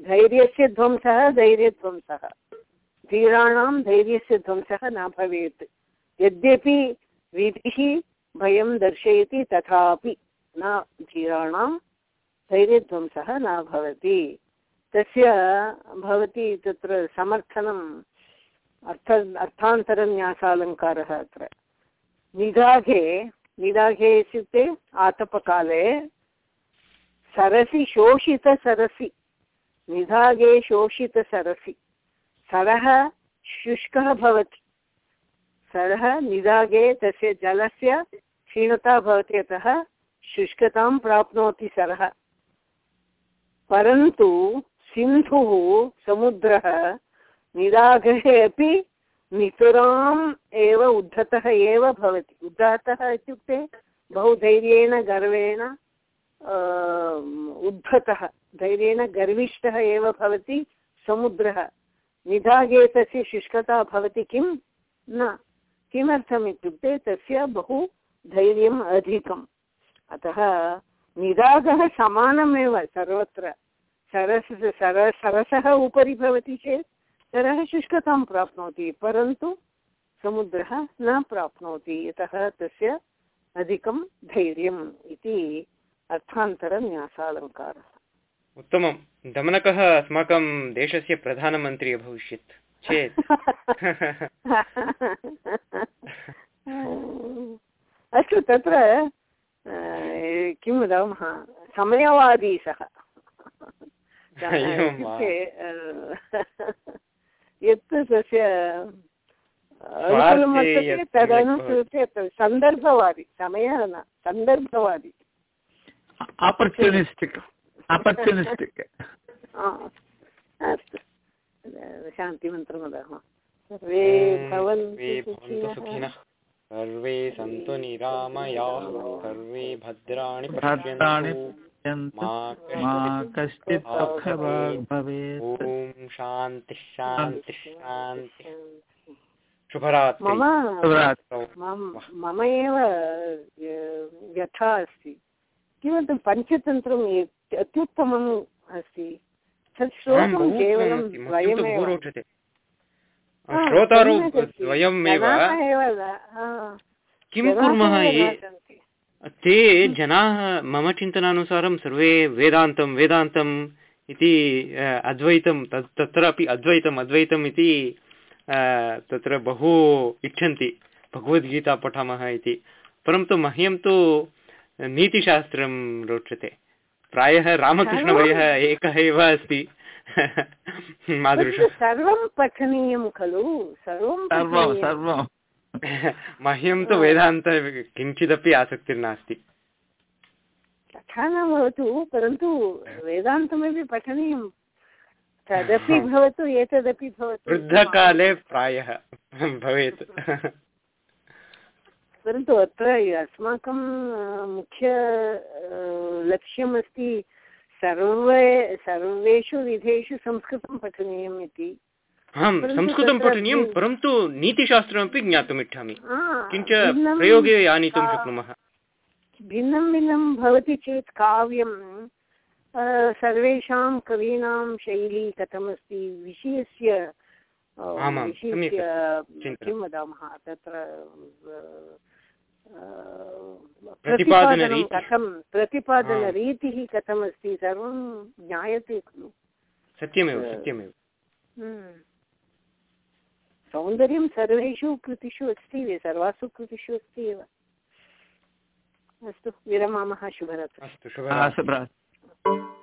धैर्यस्य ध्वंसः धैर्यध्वंसः। धीराणां धैर्यस्य ध्वंसः न भवेत्। यद्यपि विधिः भयं दर्शयति तथापि न धीराणां धैर्यध्वंसः न भवति। तस्य भवती तत्र समर्थनम्। अर्थ अर्थान्तरन्यासालङ्कारः अत्र। निदाघे निदाघे इत्युक्ते आतपकाले सरसि शोषितसरसि निधागे शोषितसरसि सरः शुष्कः भवति। सरः निदागे तस्य जलस्य क्षीणता भवति, अतः शुष्कतां प्राप्नोति सरः। परन्तु सिन्धुः समुद्रः निदाघे अपि नितराम् एव उद्धतः एव भवति। उद्धतः इत्युक्ते बहु धैर्येण गर्वेण उद्धतः, धैर्येण गर्विष्ठः एव भवति समुद्रः। निधागे शुष्कता भवति किं? न। किमर्थम् इत्युक्ते तस्य बहु धैर्यम् अधिकम्। अतः निदागः समानमेव सर्वत्र। सरस सर सरसः उपरि भवति चेत् सरः शुष्कतां प्राप्नोति परन्तु समुद्रः न प्राप्नोति यतः तस्य अधिकं धैर्यम् इति अर्थान्तरन्यासालङ्कारः। उत्तमं दमनकः अस्माकं देशस्य प्रधानमन्त्री अभविष्यत्। चेत्। अस्तु तत्र किं वदामः? समयवादी सः। यत् तस्य अनुकूलं वर्तते तदनुसृत्य सन्दर्भवादी समयः न सन्दर्भवादी आपर्चुनिस्टिक् आपर्चुनिस्टिक् अस्तु शान्तिमन्त्रं वदामः सर्वे भवन्तु सुखिनः सर्वे सन्तु निरामयाः सर्वे भद्राणि पश्यन्तु मा कश्चित् दुःखभाग् भवेत्। ॐ शान्ति शान्ति शान्ति। शुभरात्रि। मम मम एव व्यथा अस्ति। किमर्थं पञ्चतन्त्रम् अत्युत्तमम् अस्ति? तत् श्रोतुं केवलं द्वयमेव। श्रोतारौ द्वयमेव किं कुर्मः ते जनाः मम चिन्तनानुसारं सर्वे वेदान्तं वेदान्तम् इति अद्वैतं तत् तत्रापि अद्वैतम् अद्वैतम् इति तत्र बहु इच्छन्ति भगवद्गीता पठामः इति। परन्तु मह्यं तु नीतिशास्त्रं रोचते। प्रायः रामकृष्णवर्यः एकः एव अस्ति। सर्वं पठनीयं खलु सर्वं सर्वं मह्यं तु वेदान्त किञ्चिदपि आसक्तिर्नास्ति। तथा न भवतु परन्तु वेदान्तमपि पठनीयं। तदपि भवतु एतदपि भवतु। वृद्धकाले प्रायः भवेत्। परन्तु अत्र अस्माकं मुख्य लक्ष्यमस्ति सर्वे सर्वेषु विधेषु संस्कृतं पठनीयम् इति। आम् संस्कृतं पठनीयं परन्तु नीतिशास्त्रमपि ज्ञातुम् इच्छामि। किञ्च प्रयोगे आनीतुं शक्नुमः। भिन्नं भिन्नं भवति चेत् काव्यं सर्वेषां कवीनां शैली कथमस्ति विषयस्य विषयस्य किं वदामः? तत्र प्रतिपादनं कथं? प्रतिपादनरीतिः कथमस्ति? सर्वं ज्ञायते खलु। सत्यमेव सत्यमेव। सौन्दर्यं सर्वेषु कृतिषु अस्ति एव सर्वासु कृतिषु अस्ति एव। अस्तु विरमामः शुभरात्रि। अस्तु शुभरात्रि।